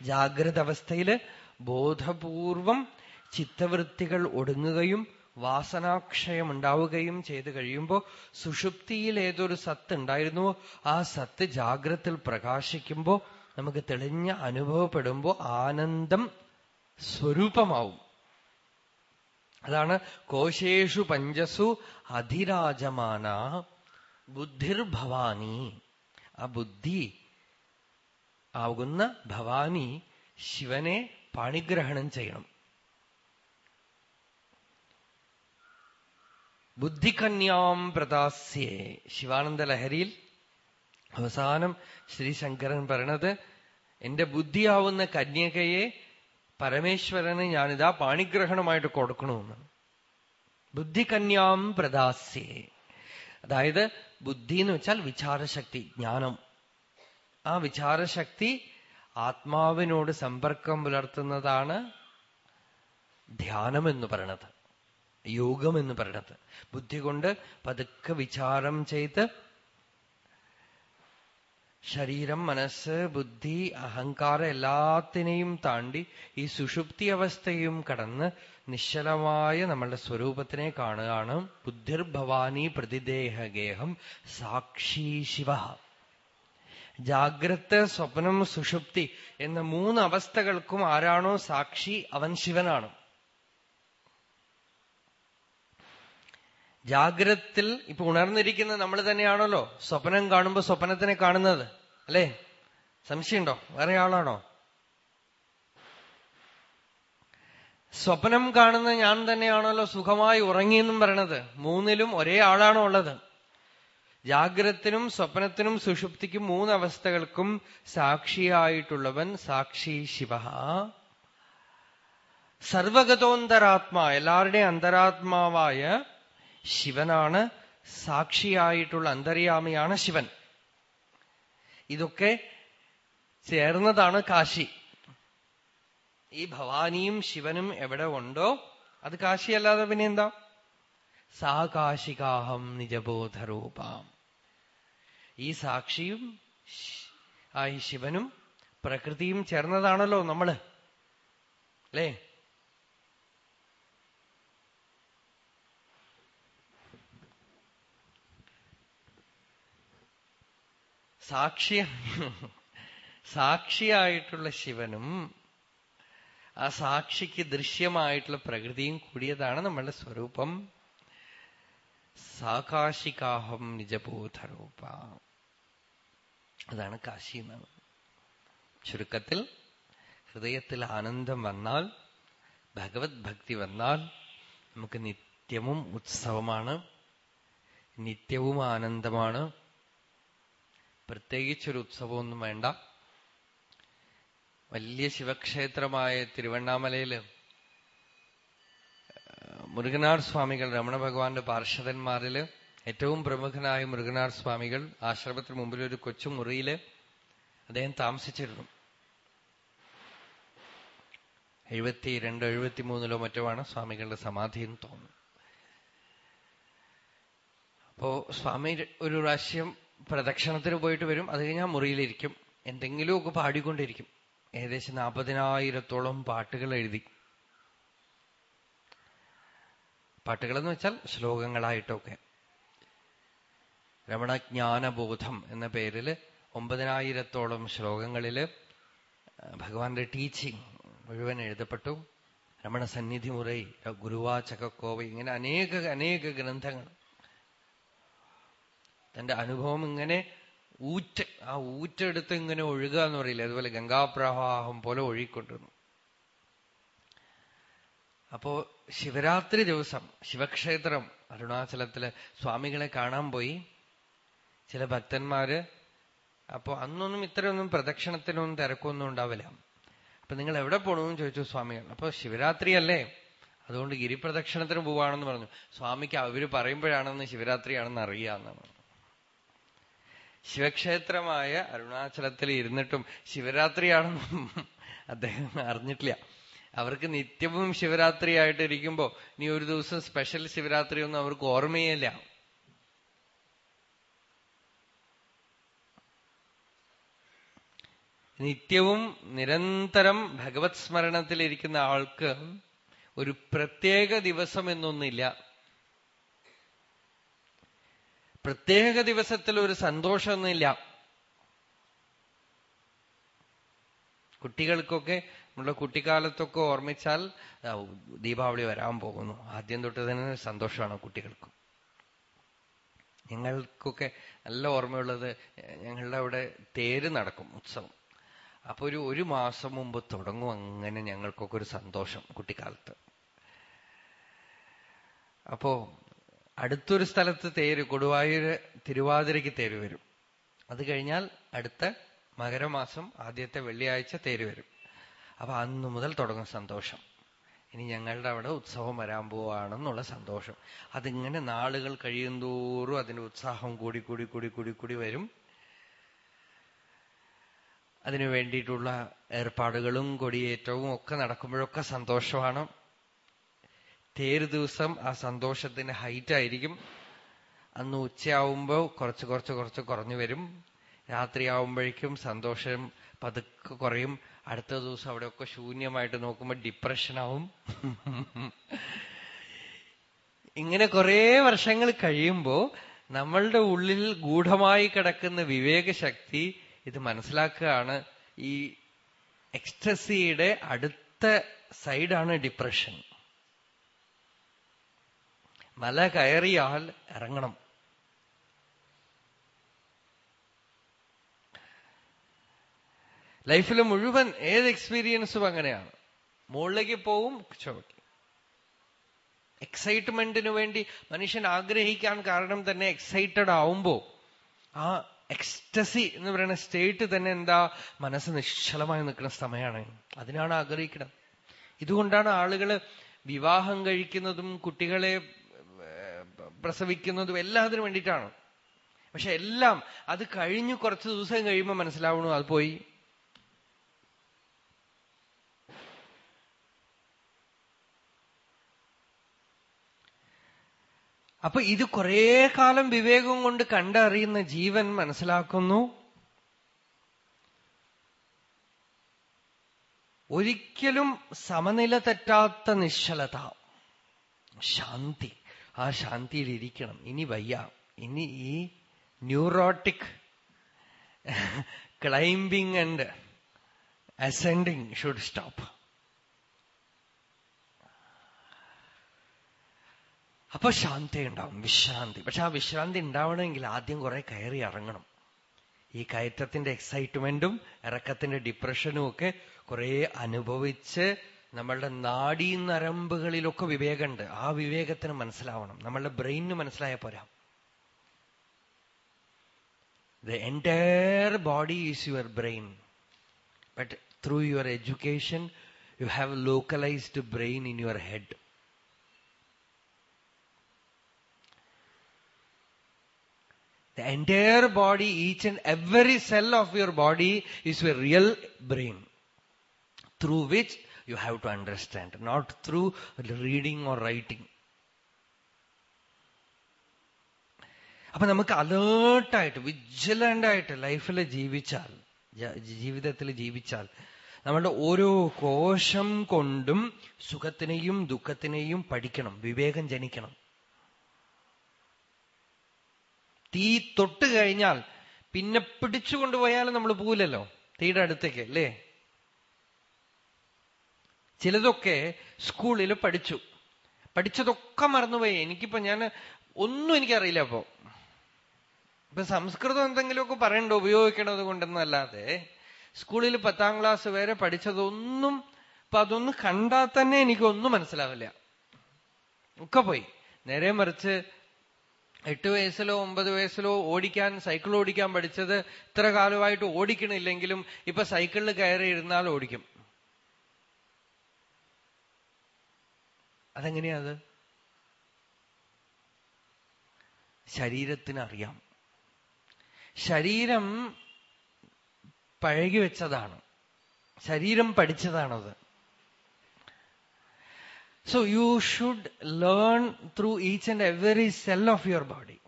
ജാഗ്രത അവസ്ഥയിൽ ബോധപൂർവം ചിത്തവൃത്തികൾ ഒടുങ്ങുകയും വാസനാക്ഷയം ഉണ്ടാവുകയും ചെയ്തു കഴിയുമ്പോൾ സുഷുപ്തിയിൽ ഏതൊരു സത്ത് ഉണ്ടായിരുന്നുവോ ആ സത്ത് ജാഗ്രത്തിൽ പ്രകാശിക്കുമ്പോൾ നമുക്ക് തെളിഞ്ഞ അനുഭവപ്പെടുമ്പോൾ ആനന്ദം സ്വരൂപമാവും. അതാണ് കോശേഷു പഞ്ചസു അധിരാജമാന ബുദ്ധിർഭവാനി. ആ ബുദ്ധി ആകുന്ന ഭവാനി ശിവനെ പാണിഗ്രഹണം ചെയ്യണം. ബുദ്ധികന്യാം പ്രദാസ്യേ ശിവാനന്ദ ലഹരിയിൽ അവസാനം ശ്രീശങ്കരൻ പറയണത് എന്റെ ബുദ്ധിയാവുന്ന കന്യകയെ പരമേശ്വരന് ഞാനിതാ പാണിഗ്രഹണമായിട്ട് കൊടുക്കണമെന്ന്. ബുദ്ധികന്യാം പ്രദാസ്യേ. അതായത് ബുദ്ധി എന്ന് വെച്ചാൽ വിചാരശക്തി ജ്ഞാനം. ആ വിചാരശക്തി ആത്മാവിനോട് സമ്പർക്കം പുലർത്തുന്നതാണ് ധ്യാനം എന്ന് പറയണത് യോഗം എന്ന് പറയണത്. ബുദ്ധി കൊണ്ട് പതുക്കെ വിചാരം ചെയ്ത് ശരീരം മനസ്സ് ബുദ്ധി അഹങ്കാരം എല്ലാത്തിനെയും താണ്ടി ഈ സുഷുപ്തി അവസ്ഥയും കടന്ന് നിശ്ചലമായ നമ്മളുടെ സ്വരൂപത്തിനെ കാണുകയാണ്. ബുദ്ധിർഭവാനി പ്രതിദേഹഗേഹം സാക്ഷി ശിവ. ജാഗ്രത സ്വപ്നം സുഷുപ്തി എന്ന മൂന്ന് അവസ്ഥകൾക്കും ആരാണോ സാക്ഷി അവൻ ശിവനാണ്. ജാഗ്രത്തിൽ ഇപ്പൊ ഉണർന്നിരിക്കുന്നത് നമ്മൾ തന്നെയാണല്ലോ. സ്വപ്നം കാണുമ്പോ സ്വപ്നത്തിനെ കാണുന്നത്. അല്ലേ? സംശയമുണ്ടോ? വേറെ ആളാണോ? സ്വപ്നം കാണുന്ന ഞാൻ തന്നെയാണല്ലോ സുഖമായി ഉറങ്ങിയെന്നും പറയണത്. മൂന്നിലും ഒരേ ആളാണോ ഉള്ളത്? ജാഗ്രത്തിനും സ്വപ്നത്തിനും സുഷുപ്തിക്കും മൂന്നവസ്ഥകൾക്കും സാക്ഷിയായിട്ടുള്ളവൻ സാക്ഷി ശിവ. സർവഗതോന്തരാത്മാ എല്ലാവരുടെയും അന്തരാത്മാവായ ശിവനാണ് സാക്ഷിയായിട്ടുള്ള അന്തര്യാമിയാണ് ശിവൻ. ഇതൊക്കെ ചേർന്നതാണ് കാശി. ഈ ഭവാനിയും ശിവനും എവിടെ ഉണ്ടോ അത് കാശിയല്ലാതെ പിന്നെ എന്താ? സാകാശികാഹം നിജബോധരൂപാം. ഈ സാക്ഷിയും ആ ശിവനും പ്രകൃതിയും ചേർന്നതാണല്ലോ നമ്മൾ. അല്ലേ? സാക്ഷി സാക്ഷിയായിട്ടുള്ള ശിവനും ആ സാക്ഷിക്ക് ദൃശ്യമായിട്ടുള്ള പ്രകൃതിയും കൂടിയതാണ് നമ്മളുടെ സ്വരൂപം. സാകാശികാഹം നിജബോധരൂപ. അതാണ് കാശി എന്നാണ്. ചുരുക്കത്തിൽ ഹൃദയത്തിൽ ആനന്ദം വന്നാൽ ഭഗവത് ഭക്തി വന്നാൽ നമുക്ക് നിത്യവും ഉത്സവമാണ്. നിത്യവും ആനന്ദമാണ്. പ്രത്യേകിച്ചൊരു ഉത്സവമൊന്നും വേണ്ട. വലിയ ശിവക്ഷേത്രമായ തിരുവണ്ണാമലയിൽ മുരുകനാർ സ്വാമികൾ രമണ ഭഗവാന്റെ പാർഷദന്മാരിൽ ഏറ്റവും പ്രമുഖനായ മുരുകനാർ സ്വാമികൾ ആശ്രമത്തിന് മുമ്പിൽ ഒരു കൊച്ചു മുറിയിൽ അദ്ദേഹം താമസിച്ചിരുന്നു. എഴുപത്തി രണ്ട് എഴുപത്തി മൂന്നിലോ മറ്റോ ആണ് സ്വാമികളുടെ സമാധി എന്ന് തോന്നുന്നു. അപ്പോ സ്വാമി ഒരു പ്രാവശ്യം പ്രദക്ഷിണത്തിന് പോയിട്ട് വരും. അത് കഴിഞ്ഞാൽ മുറിയിലിരിക്കും. എന്തെങ്കിലുമൊക്കെ പാടിക്കൊണ്ടിരിക്കും. ഏകദേശം നാൽപ്പതിനായിരത്തോളം പാട്ടുകൾ എഴുതി. പാട്ടുകളെന്ന് വെച്ചാൽ ശ്ലോകങ്ങളായിട്ടൊക്കെ. രമണജ്ഞാനബോധം എന്ന പേരിൽ ഒമ്പതിനായിരത്തോളം ശ്ലോകങ്ങളിൽ ഭഗവാന്റെ ടീച്ചിങ് മുഴുവൻ എഴുതപ്പെട്ടു. രമണ സന്നിധി മുറൈ ഗുരുവാചകക്കോവ ഇങ്ങനെ അനേക അനേക ഗ്രന്ഥങ്ങൾ. തന്റെ അനുഭവം ഇങ്ങനെ ഊറ്റ് ആ ഊറ്റെടുത്ത് ഇങ്ങനെ ഒഴുകുക എന്ന് പറയില്ല? അതുപോലെ ഗംഗാപ്രവാഹം പോലെ ഒഴുകിക്കൊണ്ടിരുന്നു. അപ്പോ ശിവരാത്രി ദിവസം ശിവക്ഷേത്രം അരുണാചലത്തിലെ സ്വാമികളെ കാണാൻ പോയി. ചില ഭക്തന്മാര് അപ്പോ അന്നൊന്നും ഇത്രയൊന്നും പ്രദക്ഷിണത്തിനൊന്നും തിരക്കൊന്നും ഉണ്ടാവില്ല. അപ്പൊ നിങ്ങൾ എവിടെ പോകണമെന്ന് ചോദിച്ചു സ്വാമികൾ. അപ്പൊ ശിവരാത്രി അല്ലേ? അതുകൊണ്ട് ഗിരിപ്രദക്ഷിണത്തിന് പോവാണെന്ന് പറഞ്ഞു. സ്വാമിക്ക് അവർ പറയുമ്പോഴാണെന്ന് ശിവരാത്രിയാണെന്ന് അറിയാമെന്നാണ്. ശിവക്ഷേത്രമായ അരുണാചലത്തിൽ ഇരുന്നിട്ടും ശിവരാത്രിയാണെന്നും അദ്ദേഹം അറിഞ്ഞിട്ടില്ല. അവർക്ക് നിത്യവും ശിവരാത്രി ഇരിക്കുമ്പോ നീ ഒരു ദിവസം സ്പെഷ്യൽ ശിവരാത്രി ഒന്നും അവർക്ക് ഓർമ്മയില്ല. നിത്യവും നിരന്തരം ഭഗവത് സ്മരണത്തിലിരിക്കുന്ന ആൾക്ക് ഒരു പ്രത്യേക ദിവസം എന്നൊന്നില്ല പ്രത്യേക ദിവസത്തിൽ ഒരു സന്തോഷമൊന്നുമില്ല. കുട്ടികൾക്കൊക്കെ നമ്മുടെ കുട്ടിക്കാലത്തൊക്കെ ഓർമ്മിച്ചാൽ ദീപാവലി വരാൻ പോകുന്നു. ആദ്യം തൊട്ട് തന്നെ സന്തോഷമാണ് കുട്ടികൾക്ക്. ഞങ്ങൾക്കൊക്കെ നല്ല ഓർമ്മയുള്ളത് ഞങ്ങളുടെ അവിടെ തേര് നടക്കും ഉത്സവം. അപ്പൊ ഒരു ഒരു മാസം മുമ്പ് തുടങ്ങും അങ്ങനെ ഞങ്ങൾക്കൊക്കെ ഒരു സന്തോഷം കുട്ടിക്കാലത്ത്. അപ്പോ അടുത്തൊരു സ്ഥലത്ത് തേര് കൊടുവായൂര് തിരുവാതിരയ്ക്ക് തേര് വരും. അത് കഴിഞ്ഞാൽ അടുത്ത മകരമാസം ആദ്യത്തെ വെള്ളിയാഴ്ച തേര് വരും. അപ്പൊ അന്നു മുതൽ തുടങ്ങും സന്തോഷം. ഇനി ഞങ്ങളുടെ അവിടെ ഉത്സവം വരാൻ പോവാണെന്നുള്ള സന്തോഷം. അതിങ്ങനെ നാളുകൾ കഴിയുന്തോറും അതിന്റെ ഉത്സാഹം കൂടി കൂടി കൂടി കൂടി കൂടി വരും. അതിനു വേണ്ടിയിട്ടുള്ള ഏർപ്പാടുകളും കൊടിയേറ്റവും ഒക്കെ നടക്കുമ്പോഴൊക്കെ സന്തോഷമാണ്. തേര് ദിവസം ആ സന്തോഷത്തിന് ഹൈറ്റ് ആയിരിക്കും. അന്ന് ഉച്ചയാവുമ്പോ കുറച്ച് കുറച്ച് കുറച്ച് കുറഞ്ഞു വരും. രാത്രിയാവുമ്പോഴേക്കും സന്തോഷം പതുക്കെ കുറയും. അടുത്ത ദിവസം അവിടെയൊക്കെ ശൂന്യമായിട്ട് നോക്കുമ്പോൾ ഡിപ്രഷനാവും ഇങ്ങനെ കുറേ വർഷങ്ങൾ കഴിയുമ്പോൾ നമ്മളുടെ ഉള്ളിൽ ഗൂഢമായി കിടക്കുന്ന വിവേകശക്തി ഇത് മനസ്സിലാക്കുകയാണ്. ഈ എക്സ്റ്റസിയുടെ അടുത്ത സൈഡാണ് ഡിപ്രഷൻ മല കയറിയാൽ ഇറങ്ങണം. ലൈഫിൽ മുഴുവൻ ഏത് എക്സ്പീരിയൻസും അങ്ങനെയാണ്. മുകളിലേക്ക് പോവും ചുവയ്ക്കും എക്സൈറ്റ്മെന്റിന് വേണ്ടി മനുഷ്യൻ ആഗ്രഹിക്കാൻ കാരണം തന്നെ എക്സൈറ്റഡ് ആവുമ്പോ ആ എക്സ്റ്റസി എന്ന് പറയുന്ന സ്റ്റേറ്റ് തന്നെ എന്താ? മനസ്സ് നിശ്ചലമായി നിൽക്കുന്ന സമയമാണ്. അതിനാണ് ആഗ്രഹിക്കുന്നത്. ഇതുകൊണ്ടാണ് ആളുകൾ വിവാഹം കഴിക്കുന്നതും കുട്ടികളെ പ്രസവിക്കുന്നതും എല്ലാത്തിനും വേണ്ടിയിട്ടാണ്. പക്ഷെ എല്ലാം അത് കഴിഞ്ഞു കുറച്ച് ദിവസം കഴിയുമ്പോൾ മനസ്സിലാവണു അത് പോയി. അപ്പൊ ഇത് കുറേ കാലം വിവേകം കൊണ്ട് കണ്ടറിയുന്ന ജീവൻ മനസ്സിലാക്കുന്നു. ഒരിക്കലും സമനില തെറ്റാത്ത നിശ്ചലത. ശാന്തി. ആ ശാന്തിയിൽ ഇരിക്കണം ഇനി വയ്യ. ഇനി ഈ neurotic climbing and ascending should stop അപ്പൊ ശാന്തി ഉണ്ടാവും വിശ്രാന്തി. പക്ഷെ ആ വിശ്രാന്തി ഉണ്ടാവണമെങ്കിൽ ആദ്യം കുറെ കയറി ഇറങ്ങണം. ഈ കയറ്റത്തിന്റെ എക്സൈറ്റ്മെന്റും ഇറക്കത്തിന്റെ ഡിപ്രഷനും ഒക്കെ കുറെ അനുഭവിച്ച് നമ്മളുടെ നാഡീ നരമ്പുകളിലൊക്കെ വിവേകമുണ്ട്. ആ വിവേകത്തിന് മനസ്സിലാവണം. നമ്മളുടെ ബ്രെയിനിന് മനസ്സിലായ പോരാ. The entire body is your brain but through your education you have localised brain in your head The entire body each and every cell of your body is your real brain through which you have to understand, not through reading or writing. അപ്പൊ നമുക്ക് അലേർട്ടായിട്ട് വിജിലന്റായിട്ട് ലൈഫിൽ ജീവിച്ചാൽ ജീവിതത്തിൽ ജീവിച്ചാൽ നമ്മളുടെ ഓരോ കോശം കൊണ്ടും സുഖത്തിനെയും ദുഃഖത്തിനെയും പഠിക്കണം വിവേകം ജനിക്കണം. തീ തൊട്ട് കഴിഞ്ഞാൽ പിന്നെ പിടിച്ചു കൊണ്ടുപോയാലും നമ്മൾ പോവില്ലല്ലോ. തീയുടെ അടുത്തേക്ക് അല്ലേ? ചിലതൊക്കെ സ്കൂളിൽ പഠിച്ചു. പഠിച്ചതൊക്കെ മറന്നുപോയി. എനിക്കിപ്പോ ഞാൻ ഒന്നും എനിക്കറിയില്ല അപ്പോ ഇപ്പൊ സംസ്കൃതം എന്തെങ്കിലുമൊക്കെ പറയണ്ടോ? ഉപയോഗിക്കണത് കൊണ്ടെന്നല്ലാതെ. സ്കൂളിൽ പത്താം ക്ലാസ് വരെ പഠിച്ചതൊന്നും ഇപ്പൊ അതൊന്നും കണ്ടാൽ തന്നെ എനിക്കൊന്നും മനസ്സിലാവില്ല. ഒക്കെ പോയി. നേരെ മറിച്ച് എട്ട് വയസ്സിലോ ഒമ്പത് വയസ്സിലോ ഓടിക്കാൻ സൈക്കിൾ ഓടിക്കാൻ പഠിച്ചത് ഇത്ര കാലമായിട്ട് ഓടിക്കണില്ലെങ്കിലും ഇപ്പൊ സൈക്കിളിൽ കയറി ഇരുന്നാൽ ഓടിക്കും. അതെങ്ങനെയാ അത് ശരീരത്തിനറിയാം. ശരീരം പഴകി വെച്ചതാണ് ശരീരം പഠിച്ചതാണത്. So you should learn through each and every cell of your body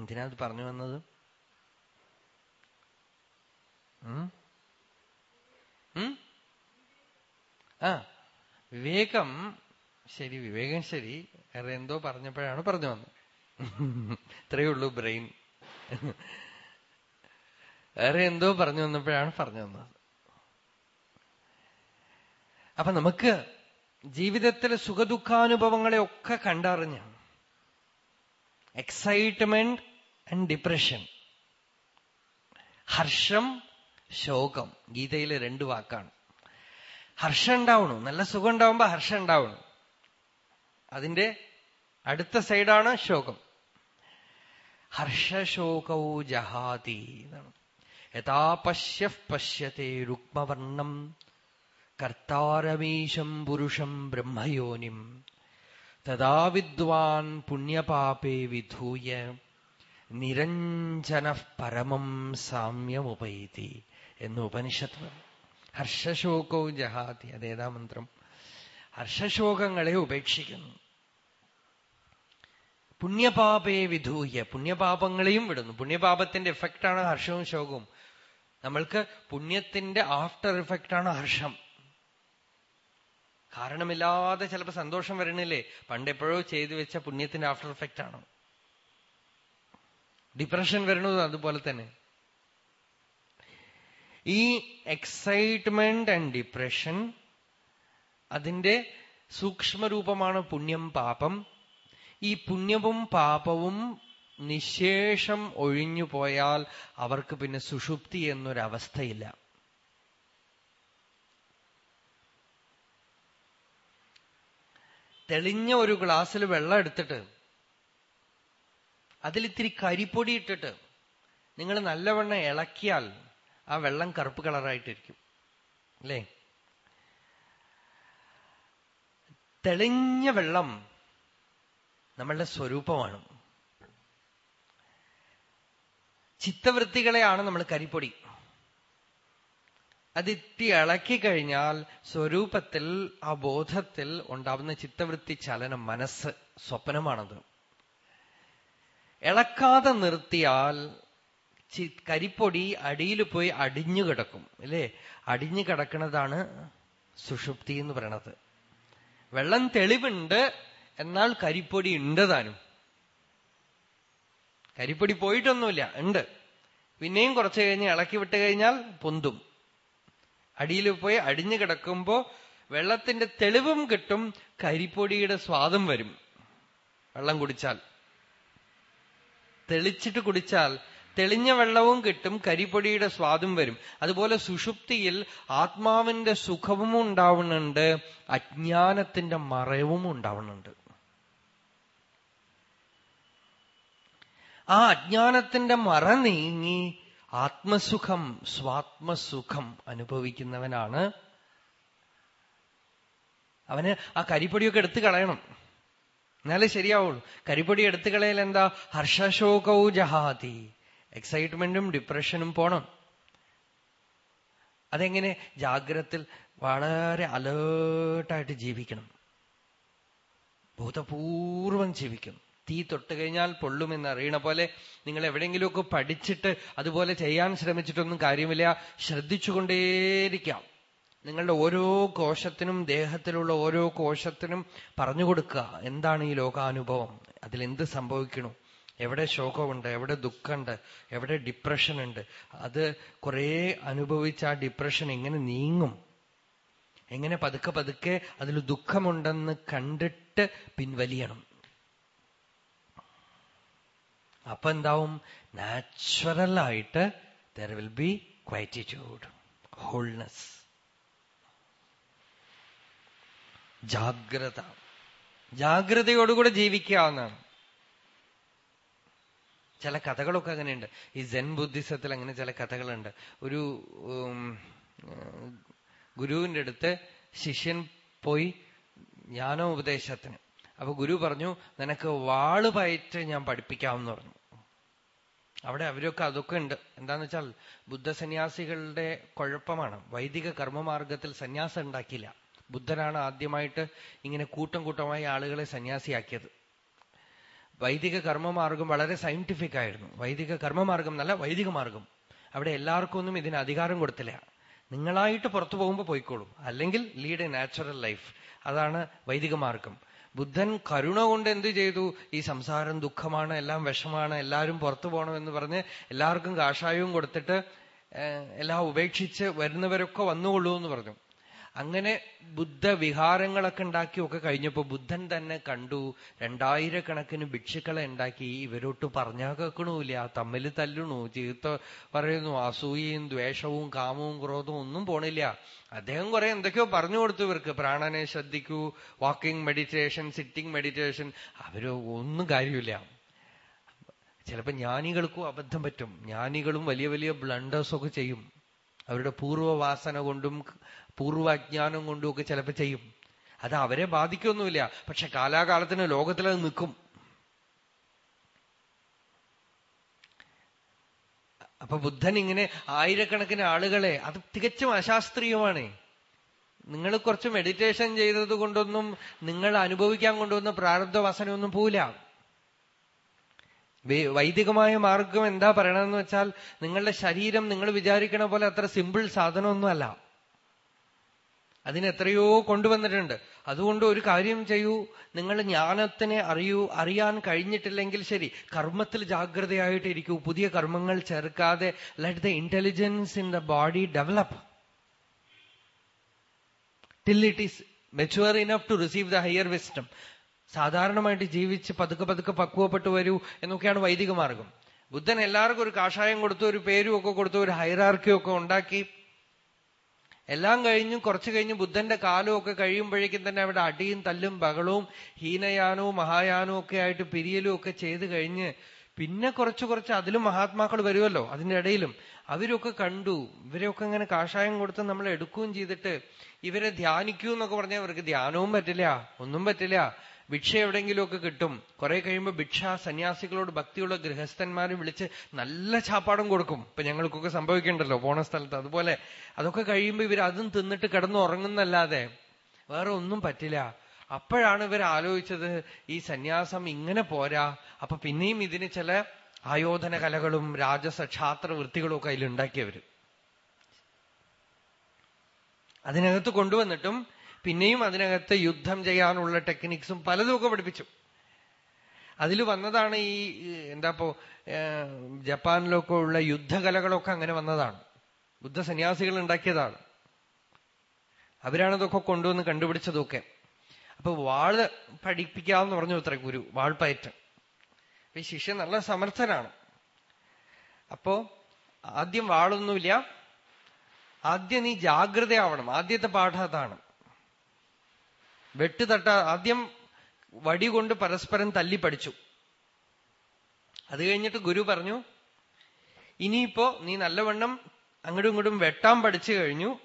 എന്തിനാ അത് പറഞ്ഞു വന്നത്? ആ വിവേകം ശരി വിവേകം ശരി വേറെ എന്തോ പറഞ്ഞപ്പോഴാണ് പറഞ്ഞു വന്നത്. ഇത്രയേ ഉള്ളൂ ബ്രെയിൻ. വേറെ എന്തോ പറഞ്ഞു വന്നപ്പോഴാണ് പറഞ്ഞു വന്നത്. അപ്പൊ നമുക്ക് ജീവിതത്തിലെ സുഖദുഃഖാനുഭവങ്ങളെ ഒക്കെ കണ്ടറിഞ്ഞ എക്സൈറ്റ്മെന്റ് ആൻഡ് ഡിപ്രഷൻ ഹർഷം ശോകം. ഗീതയിലെ രണ്ട് വാക്കാണ്. ഹർഷം ഉണ്ടാവണം. നല്ല സുഖം ഉണ്ടാവുമ്പോ ഹർഷം ഉണ്ടാവണം. അതിന്റെ അടുത്ത സൈഡാണ് ശോകം. ഹർഷശോകൗ ജഹാതി എന്നാണ്. യഥാ പശ്യ പശ്യത്തെ രുക്മവർണം കർത്താരമീശം പുരുഷം ബ്രഹ്മയോനിം തഥാ വിദ്വാൻ പുണ്യപാപേ വിധൂയ നിരഞ്ജന പരമം സാമ്യമുപൈതി. എന്ന് ഉപനിഷത്ത് പറഞ്ഞു. ഹർഷശോകവും ജഹാതി അതേതാ മന്ത്രം? ഹർഷശോകങ്ങളെ ഉപേക്ഷിക്കുന്നു. പുണ്യപാപയെ വിധൂഹ്യ പുണ്യപാപങ്ങളെയും വിടുന്നു. പുണ്യപാപത്തിന്റെ എഫക്റ്റാണ് ഹർഷവും ശോകവും. നമ്മൾക്ക് പുണ്യത്തിന്റെ ആഫ്റ്റർ ഇഫക്റ്റാണ് ഹർഷം. കാരണമില്ലാതെ ചിലപ്പോൾ സന്തോഷം വരണില്ലേ? പണ്ടെപ്പോഴോ ചെയ്തു വെച്ച പുണ്യത്തിന്റെ ആഫ്റ്റർ ഇഫക്റ്റ് ആണ്. ഡിപ്രഷൻ വരണതും അതുപോലെ തന്നെ. ഈ എക്സൈറ്റ്മെന്റ് ആൻഡ് ഡിപ്രഷൻ അതിന്റെ സൂക്ഷ്മരൂപമാണ് പുണ്യം പാപം. ഈ പുണ്യവും പാപവും നിശേഷം ഒഴിഞ്ഞു പോയാൽ അവർക്ക് പിന്നെ സുഷുപ്തി എന്നൊരവസ്ഥയില്ല. തെളിഞ്ഞ ഒരു ഗ്ലാസ്സിൽ വെള്ളം എടുത്തിട്ട് അതിലിത്തിരി കരിപ്പൊടി ഇട്ടിട്ട് നിങ്ങൾ നല്ലവണ്ണം ഇളക്കിയാൽ ആ വെള്ളം കറുപ്പ് കളറായിട്ടിരിക്കും. അല്ലേ? തെളിഞ്ഞ വെള്ളം നമ്മളുടെ സ്വരൂപമാണ്. ചിത്തവൃത്തികളെയാണ് നമ്മൾ കരിപ്പൊടി. അതിത്തി ഇളക്കി കഴിഞ്ഞാൽ സ്വരൂപത്തിൽ ആ ബോധത്തിൽ ഉണ്ടാവുന്ന ചിത്തവൃത്തി ചലനം മനസ്സ് സ്വപ്നമാണത്. ഇളക്കാതെ നിർത്തിയാൽ കരിപ്പൊടി അടിയിൽ പോയി അടിഞ്ഞു കിടക്കും അല്ലേ? അടിഞ്ഞു കിടക്കുന്നതാണ് സുഷുപ്തി എന്ന് പറയണത്. വെള്ളം തെളിവുണ്ട് എന്നാൽ കരിപ്പൊടി ഉണ്ട് താനും. കരിപ്പൊടി പോയിട്ടൊന്നുമില്ല ഉണ്ട്. പിന്നെയും കുറച്ച് കഴിഞ്ഞ് ഇളക്കി വിട്ട് കഴിഞ്ഞാൽ പൊന്തും. അടിയിൽ പോയി അടിഞ്ഞു കിടക്കുമ്പോ വെള്ളത്തിന്റെ തെളിവും കിട്ടും കരിപ്പൊടിയുടെ സ്വാദം വരും. വെള്ളം കുടിച്ചാൽ. തെളിച്ചിട്ട് കുടിച്ചാൽ തെളിഞ്ഞ വെള്ളവും കിട്ടും കരിപ്പൊടിയുടെ സ്വാദും വരും. അതുപോലെ സുഷുപ്തിയിൽ ആത്മാവിന്റെ സുഖവും ഉണ്ടാവുന്നുണ്ട് അജ്ഞാനത്തിന്റെ മറവും ഉണ്ടാവുന്നുണ്ട്. ആ അജ്ഞാനത്തിന്റെ മറ നീങ്ങി ആത്മസുഖം സ്വാത്മസുഖം അനുഭവിക്കുന്നവനാണ്. അവന് ആ കരിപ്പൊടിയൊക്കെ എടുത്തു കളയണം. എന്നാലേ ശരിയാവുള്ളൂ. കരിപ്പൊടി എടുത്തു കളയൽ എന്താ? ഹർഷശോകൗ ജഹാതി. എക്സൈറ്റ്മെന്റും ഡിപ്രഷനും പോണം. അതെങ്ങനെ? ജാഗ്രത്തിൽ വളരെ അലേർട്ടായിട്ട് ജീവിക്കണം. ഭൂതപൂർവം ജീവിക്കണം തീ തൊട്ട് കഴിഞ്ഞാൽ പൊള്ളുമെന്ന് അറിയണ പോലെ നിങ്ങൾ എവിടെയെങ്കിലുമൊക്കെ പഠിച്ചിട്ട് അതുപോലെ ചെയ്യാൻ ശ്രമിച്ചിട്ടൊന്നും കാര്യമില്ല. ശ്രദ്ധിച്ചുകൊണ്ടേയിരിക്കാം. നിങ്ങളുടെ ഓരോ കോശത്തിനും ദേഹത്തിലുള്ള ഓരോ കോശത്തിനും പറഞ്ഞു കൊടുക്കുക. എന്താണ് ഈ ലോകാനുഭവം? അതിലെന്ത് സംഭവിക്കണു? എവിടെ ശോകമുണ്ട് എവിടെ ദുഃഖമുണ്ട് എവിടെ ഡിപ്രഷൻ ഉണ്ട് അത് കുറേ അനുഭവിച്ച ആ ഡിപ്രഷൻ എങ്ങനെ നീങ്ങും? എങ്ങനെ പതുക്കെ പതുക്കെ അതിൽ ദുഃഖമുണ്ടെന്ന് കണ്ടിട്ട് പിൻവലിയണം? അപ്പൊ എന്താവും? നാച്ചുറൽ ആയിട്ട് there will be quietude wholeness ജാഗ്രത. ജാഗ്രതയോടുകൂടെ ജീവിക്കാവുന്നതാണ് ചില കഥകളൊക്കെ അങ്ങനെയുണ്ട്. ഈ ജെൻ ബുദ്ധിസത്തിൽ അങ്ങനെ ചില കഥകളുണ്ട്. ഒരു ഗുരുവിന്റെ അടുത്ത് ശിഷ്യൻ പോയി ജ്ഞാനോപദേശത്തിന് അപ്പൊ ഗുരു പറഞ്ഞു നിനക്ക് വാൾ പയറ്റ് ഞാൻ പഠിപ്പിക്കാമെന്ന് പറഞ്ഞു. അവിടെ അവരൊക്കെ അതൊക്കെ ഉണ്ട്. എന്താന്ന് വെച്ചാൽ ബുദ്ധസന്യാസികളുടെ കുഴപ്പമാണ്. വൈദിക കർമ്മമാർഗത്തിൽ സന്യാസം ഉണ്ടാക്കിയില്ല. ബുദ്ധനാണ് ആദ്യമായിട്ട് ഇങ്ങനെ കൂട്ടം കൂട്ടമായി ആളുകളെ സന്യാസിയാക്കിയത്. വൈദിക കർമ്മമാർഗം വളരെ സയന്റിഫിക് ആയിരുന്നു. വൈദിക കർമ്മമാർഗം എന്നല്ല വൈദിക മാർഗം. അവിടെ എല്ലാവർക്കും ഒന്നും ഇതിന് അധികാരം കൊടുത്തില്ല. നിങ്ങളായിട്ട് പുറത്തു പോകുമ്പോൾ പോയിക്കോളൂ. അല്ലെങ്കിൽ ലീഡ് എ നാച്ചുറൽ ലൈഫ് അതാണ് വൈദിക മാർഗം. ബുദ്ധൻ കരുണ കൊണ്ട് എന്ത് ചെയ്തു? ഈ സംസാരം ദുഃഖമാണ് എല്ലാം വിഷമാണ് എല്ലാവരും പുറത്തു പോകണം എന്ന് പറഞ്ഞ് എല്ലാവർക്കും കാഷായവും കൊടുത്തിട്ട് എല്ലാം ഉപേക്ഷിച്ച് വരുന്നവരൊക്കെ വന്നുകൊള്ളൂ എന്ന് പറഞ്ഞു. അങ്ങനെ ബുദ്ധ വിഹാരങ്ങളൊക്കെ ഉണ്ടാക്കിയൊക്കെ കഴിഞ്ഞപ്പോ ബുദ്ധൻ തന്നെ കണ്ടു. രണ്ടായിരക്കണക്കിന് ഭിക്ഷുക്കളെ ഉണ്ടാക്കി. ഇവരോട്ട് പറഞ്ഞാൽ കേൾക്കണമില്ല തമ്മിൽ തല്ലണു. ചീത്ത പറയുന്നു. അസൂയയും ദ്വേഷവും കാമവും ക്രോധവും ഒന്നും പോണില്ല. അദ്ദേഹം കുറെ എന്തൊക്കെയോ പറഞ്ഞു കൊടുത്തു ഇവർക്ക്. പ്രാണനെ ശ്രദ്ധിക്കൂ. വാക്കിംഗ് മെഡിറ്റേഷൻ സിറ്റിംഗ് മെഡിറ്റേഷൻ അവർ ഒന്നും കാര്യമില്ല. ചിലപ്പോ ജ്ഞാനികൾക്കും അബദ്ധം പറ്റും. ജ്ഞാനികളും വലിയ വലിയ ബ്ലണ്ടേഴ്സൊക്കെ ചെയ്യും. അവരുടെ പൂർവവാസന കൊണ്ടും പൂർവജ്ഞാനം കൊണ്ടും ഒക്കെ ചിലപ്പോൾ ചെയ്യും. അത് അവരെ ബാധിക്കൊന്നുമില്ല. പക്ഷെ കാലാകാലത്തിന് ലോകത്തിൽ അത് നിൽക്കും. അപ്പൊ ബുദ്ധൻ ഇങ്ങനെ ആയിരക്കണക്കിന് ആളുകളെ അത് തികച്ചും അശാസ്ത്രീയമാണ്. നിങ്ങൾ കുറച്ച് മെഡിറ്റേഷൻ ചെയ്തത് കൊണ്ടൊന്നും നിങ്ങൾ അനുഭവിക്കാൻ കൊണ്ടുവന്ന പ്രാരബ്ധവാസനയൊന്നും പോല വൈദികമായ മാർഗം എന്താ പറയണമെന്ന് വെച്ചാൽ നിങ്ങളുടെ ശരീരം നിങ്ങൾ വിചാരിക്കണ പോലെ അത്ര സിമ്പിൾ സാധനമൊന്നുമല്ല. അതിനെത്രയോ കൊണ്ടുവന്നിട്ടുണ്ട്. അതുകൊണ്ട് ഒരു കാര്യം ചെയ്യൂ. നിങ്ങൾ ജ്ഞാനത്തിനെ അറിയൂ. അറിയാൻ കഴിഞ്ഞിട്ടില്ലെങ്കിൽ ശരി കർമ്മത്തിൽ ജാഗ്രതയായിട്ടിരിക്കൂ. പുതിയ കർമ്മങ്ങൾ ചേർക്കാതെ let the intelligence in the body develop till it is mature enough to receive the higher wisdom സാധാരണമായിട്ട് ജീവിച്ച് പതുക്കെ പതുക്കെ പക്വപ്പെട്ടു വരൂ എന്നൊക്കെയാണ് വൈദിക മാർഗം. ബുദ്ധൻ എല്ലാവർക്കും ഒരു കാഷായം കൊടുത്തു ഒരു പേരും ഒക്കെ കൊടുത്തു ഒരു ഹൈറാർക്കിയൊക്കെ ഉണ്ടാക്കി. എല്ലാം കഴിഞ്ഞും കുറച്ചു കഴിഞ്ഞ് ബുദ്ധന്റെ കാലമൊക്കെ കഴിയുമ്പോഴേക്കും തന്നെ അവിടെ അടിയും തല്ലും ബഹളവും ഹീനയാനവും മഹായാനവും ഒക്കെ ആയിട്ട് പിരിയലും ഒക്കെ ചെയ്ത് കഴിഞ്ഞ് പിന്നെ കുറച്ച് കുറച്ച് അതിലും മഹാത്മാക്കൾ വരുമല്ലോ അതിന്റെ ഇടയിലും. അവരൊക്കെ കണ്ടു. ഇവരെയൊക്കെ ഇങ്ങനെ കാഷായം കൊടുത്ത് നമ്മൾ എടുക്കുകയും ചെയ്തിട്ട് ഇവരെ ധ്യാനിക്കൂ എന്നൊക്കെ പറഞ്ഞാൽ ഇവർക്ക് ധ്യാനവും പറ്റില്ല ഒന്നും പറ്റില്ല. ഭിക്ഷ എവിടെയെങ്കിലുമൊക്കെ കിട്ടും. കുറെ കഴിയുമ്പോൾ ഭിക്ഷ സന്യാസികളോട് ഭക്തിയുള്ള ഗൃഹസ്ഥന്മാരും വിളിച്ച് നല്ല ചാപ്പാടും കൊടുക്കും. ഇപ്പൊ ഞങ്ങൾക്കൊക്കെ സംഭവിക്കണ്ടല്ലോ പോണ സ്ഥലത്ത്. അതുപോലെ അതൊക്കെ കഴിയുമ്പോൾ ഇവർ അതും തിന്നിട്ട് കിടന്നു ഉറങ്ങുന്നല്ലാതെ വേറെ ഒന്നും പറ്റില്ല. അപ്പോഴാണ് ഇവർ ആലോചിച്ചത് ഈ സന്യാസം ഇങ്ങനെ പോരാ. അപ്പൊ പിന്നെയും ഇതിന് ചില ആയോധന കലകളും രാജസ ക്ഷാത്ര വൃത്തികളും ഒക്കെ അതിലുണ്ടാക്കിയവര്. അതിനകത്ത് കൊണ്ടുവന്നിട്ടും പിന്നെയും അതിനകത്ത് യുദ്ധം ചെയ്യാനുള്ള ടെക്നിക്സും പലതുമൊക്കെ പഠിപ്പിച്ചു. അതിൽ വന്നതാണ് ഈ എന്താപ്പോ ജപ്പാനിലൊക്കെ ഉള്ള യുദ്ധകലകളൊക്കെ അങ്ങനെ വന്നതാണ്. ബുദ്ധ സന്യാസികൾ ഉണ്ടാക്കിയതാണ്. അവരാണതൊക്കെ കൊണ്ടുവന്ന് കണ്ടുപിടിച്ചതൊക്കെ. അപ്പൊ വാൾ പഠിപ്പിക്കാമെന്ന് പറഞ്ഞു അത്ര ഗുരു വാൾപ്പയറ്റം ഈ ശിഷ്യൻ നല്ല സമർത്ഥനാണ്. അപ്പോ ആദ്യം വാളൊന്നുമില്ല. ആദ്യം നീ ജാഗ്രതയാവണം. ആദ്യത്തെ പാഠം അതാണ്. വെട്ടുതട്ട ആദ്യം വടി കൊണ്ട് പരസ്പരം തല്ലി പഠിച്ചു. അത് കഴിഞ്ഞിട്ട് ഗുരു പറഞ്ഞു ഇനിയിപ്പോ നീ നല്ലവണ്ണം അങ്ങോട്ടും ഇങ്ങോട്ടും വെട്ടാൻ പഠിച്ചു കഴിഞ്ഞു.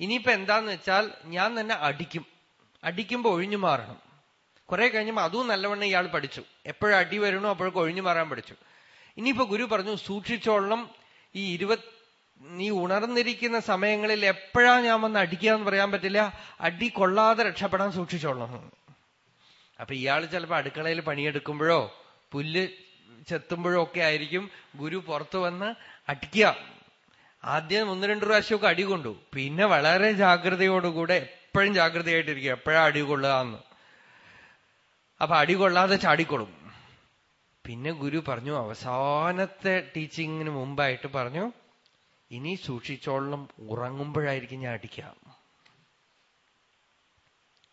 ഇനിയിപ്പോ എന്താന്ന് വെച്ചാൽ ഞാൻ തന്നെ അടിക്കും. അടിക്കുമ്പോ ഒഴിഞ്ഞു മാറണം. കുറെ കഴിഞ്ഞപ്പോ അതും നല്ലവണ്ണം ഇയാൾ പഠിച്ചു. എപ്പോഴും അടി വരണോ അപ്പോഴൊക്കെ ഒഴിഞ്ഞു മാറാൻ പഠിച്ചു. ഇനിയിപ്പോ ഗുരു പറഞ്ഞു സൂക്ഷിച്ചോളണം. ഈ ഇരുപത് നീ ഉണർന്നിരിക്കുന്ന സമയങ്ങളിൽ എപ്പോഴാ ഞാൻ വന്ന് അടിക്കാന്ന് പറയാൻ പറ്റില്ല? അടി കൊള്ളാതെ രക്ഷപ്പെടാൻ സൂക്ഷിച്ചോളണം അപ്പൊ ഇയാൾ ചിലപ്പോ അടുക്കളയിൽ പണിയെടുക്കുമ്പോഴോ പുല്ല് ചെത്തുമ്പോഴോ ഒക്കെ ആയിരിക്കും ഗുരു പുറത്തു വന്ന് അടിക്കുക. ആദ്യം ഒന്ന് രണ്ട് പ്രാവശ്യമൊക്കെ അടി കൊണ്ടു. പിന്നെ വളരെ ജാഗ്രതയോടുകൂടെ എപ്പോഴും ജാഗ്രതയായിട്ടിരിക്കുക. എപ്പോഴാ അടി കൊള്ളുക എന്ന് അപ്പൊ അടി കൊള്ളാതെ ചാടിക്കൊള്ളും. പിന്നെ ഗുരു പറഞ്ഞു അവസാനത്തെ ടീച്ചിങ്ങിന് മുമ്പായിട്ട് പറഞ്ഞു ഇനി സൂക്ഷിച്ചോളണം ഉറങ്ങുമ്പോഴായിരിക്കും ഞാൻ അടിക്കുക.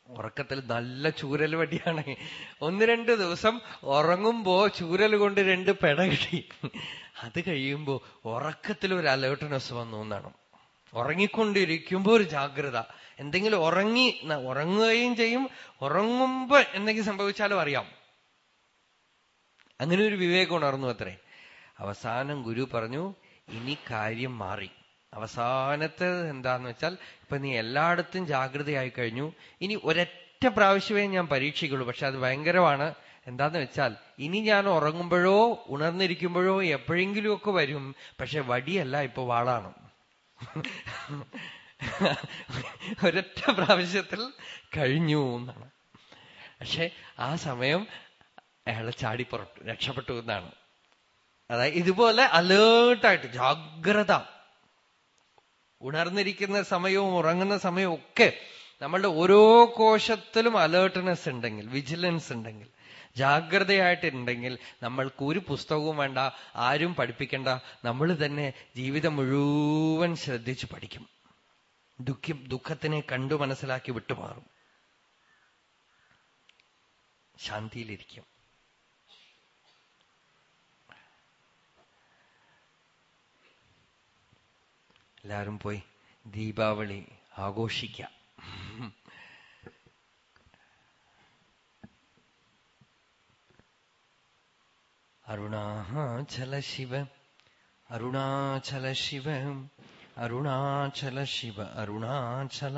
ഉറക്കത്തിൽ നല്ല ചൂരൽ വടിയാണ്. ഒന്ന് രണ്ട് ദിവസം ഉറങ്ങുമ്പോ ചൂരൽ കൊണ്ട് രണ്ട് പെട കിട്ടി. അത് കഴിയുമ്പോ ഉറക്കത്തിൽ ഒരു അലേർട്ട്നെസ് വന്നു എന്നാണ്. ഉറങ്ങിക്കൊണ്ടിരിക്കുമ്പോ ഒരു ജാഗ്രത. എന്തെങ്കിലും ഉറങ്ങി ഉറങ്ങുകയും ചെയ്യും. ഉറങ്ങുമ്പോ എന്തെങ്കിലും സംഭവിച്ചാലും അറിയാം. അങ്ങനെ ഒരു വിവേകം ഉണർന്നു അത്രേ. അവസാനം ഗുരു പറഞ്ഞു ഇനി കാര്യം മാറി. അവസാനത്തെ എന്താന്ന് വെച്ചാൽ ഇപ്പൊ നീ എല്ലായിടത്തും ജാഗ്രതയായി കഴിഞ്ഞു. ഇനി ഒരൊറ്റ പ്രാവശ്യമേ ഞാൻ പരീക്ഷിക്കുള്ളൂ. പക്ഷെ അത് ഭയങ്കരമാണ്. എന്താന്ന് വെച്ചാൽ ഇനി ഞാൻ ഉറങ്ങുമ്പോഴോ ഉണർന്നിരിക്കുമ്പോഴോ എപ്പോഴെങ്കിലുമൊക്കെ വരും. പക്ഷെ വടിയല്ല ഇപ്പൊ വാളാണ്. ഒരൊറ്റ പ്രാവശ്യത്തിൽ കഴിഞ്ഞു എന്നാണ്. പക്ഷെ ആ സമയം അയാളെ ചാടി പുറത്തു രക്ഷപ്പെട്ടു എന്നാണ്. അതായത് ഇതുപോലെ അലേർട്ടായിട്ട് ജാഗ്രത. ഉണർന്നിരിക്കുന്ന സമയവും ഉറങ്ങുന്ന സമയവും ഒക്കെ നമ്മളുടെ ഓരോ കോശത്തിലും അലേർട്ട്നെസ് ഉണ്ടെങ്കിൽ വിജിലൻസ് ഉണ്ടെങ്കിൽ ജാഗ്രതയായിട്ടുണ്ടെങ്കിൽ നമ്മൾക്ക് ഒരു പുസ്തകവും വേണ്ട ആരും പഠിപ്പിക്കേണ്ട. നമ്മൾ തന്നെ ജീവിതം മുഴുവൻ ശ്രദ്ധിച്ച് പഠിക്കും. ദുഃഖം ദുഃഖത്തിനെ കണ്ടു മനസ്സിലാക്കി വിട്ടുമാറും. ശാന്തിയിലിരിക്കും. എല്ലാരും പോയി ദീപാവലി ആഘോഷിക്കാം. അരുണാചല ശിവ അരുണാചല ശിവ അരുണാചല ശിവ അരുണാചല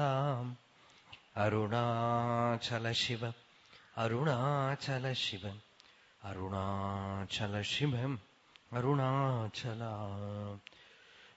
അരുണാചല ശിവ അരുണാചല ശിവ അരുണാചല ശിവം അരുണാചല.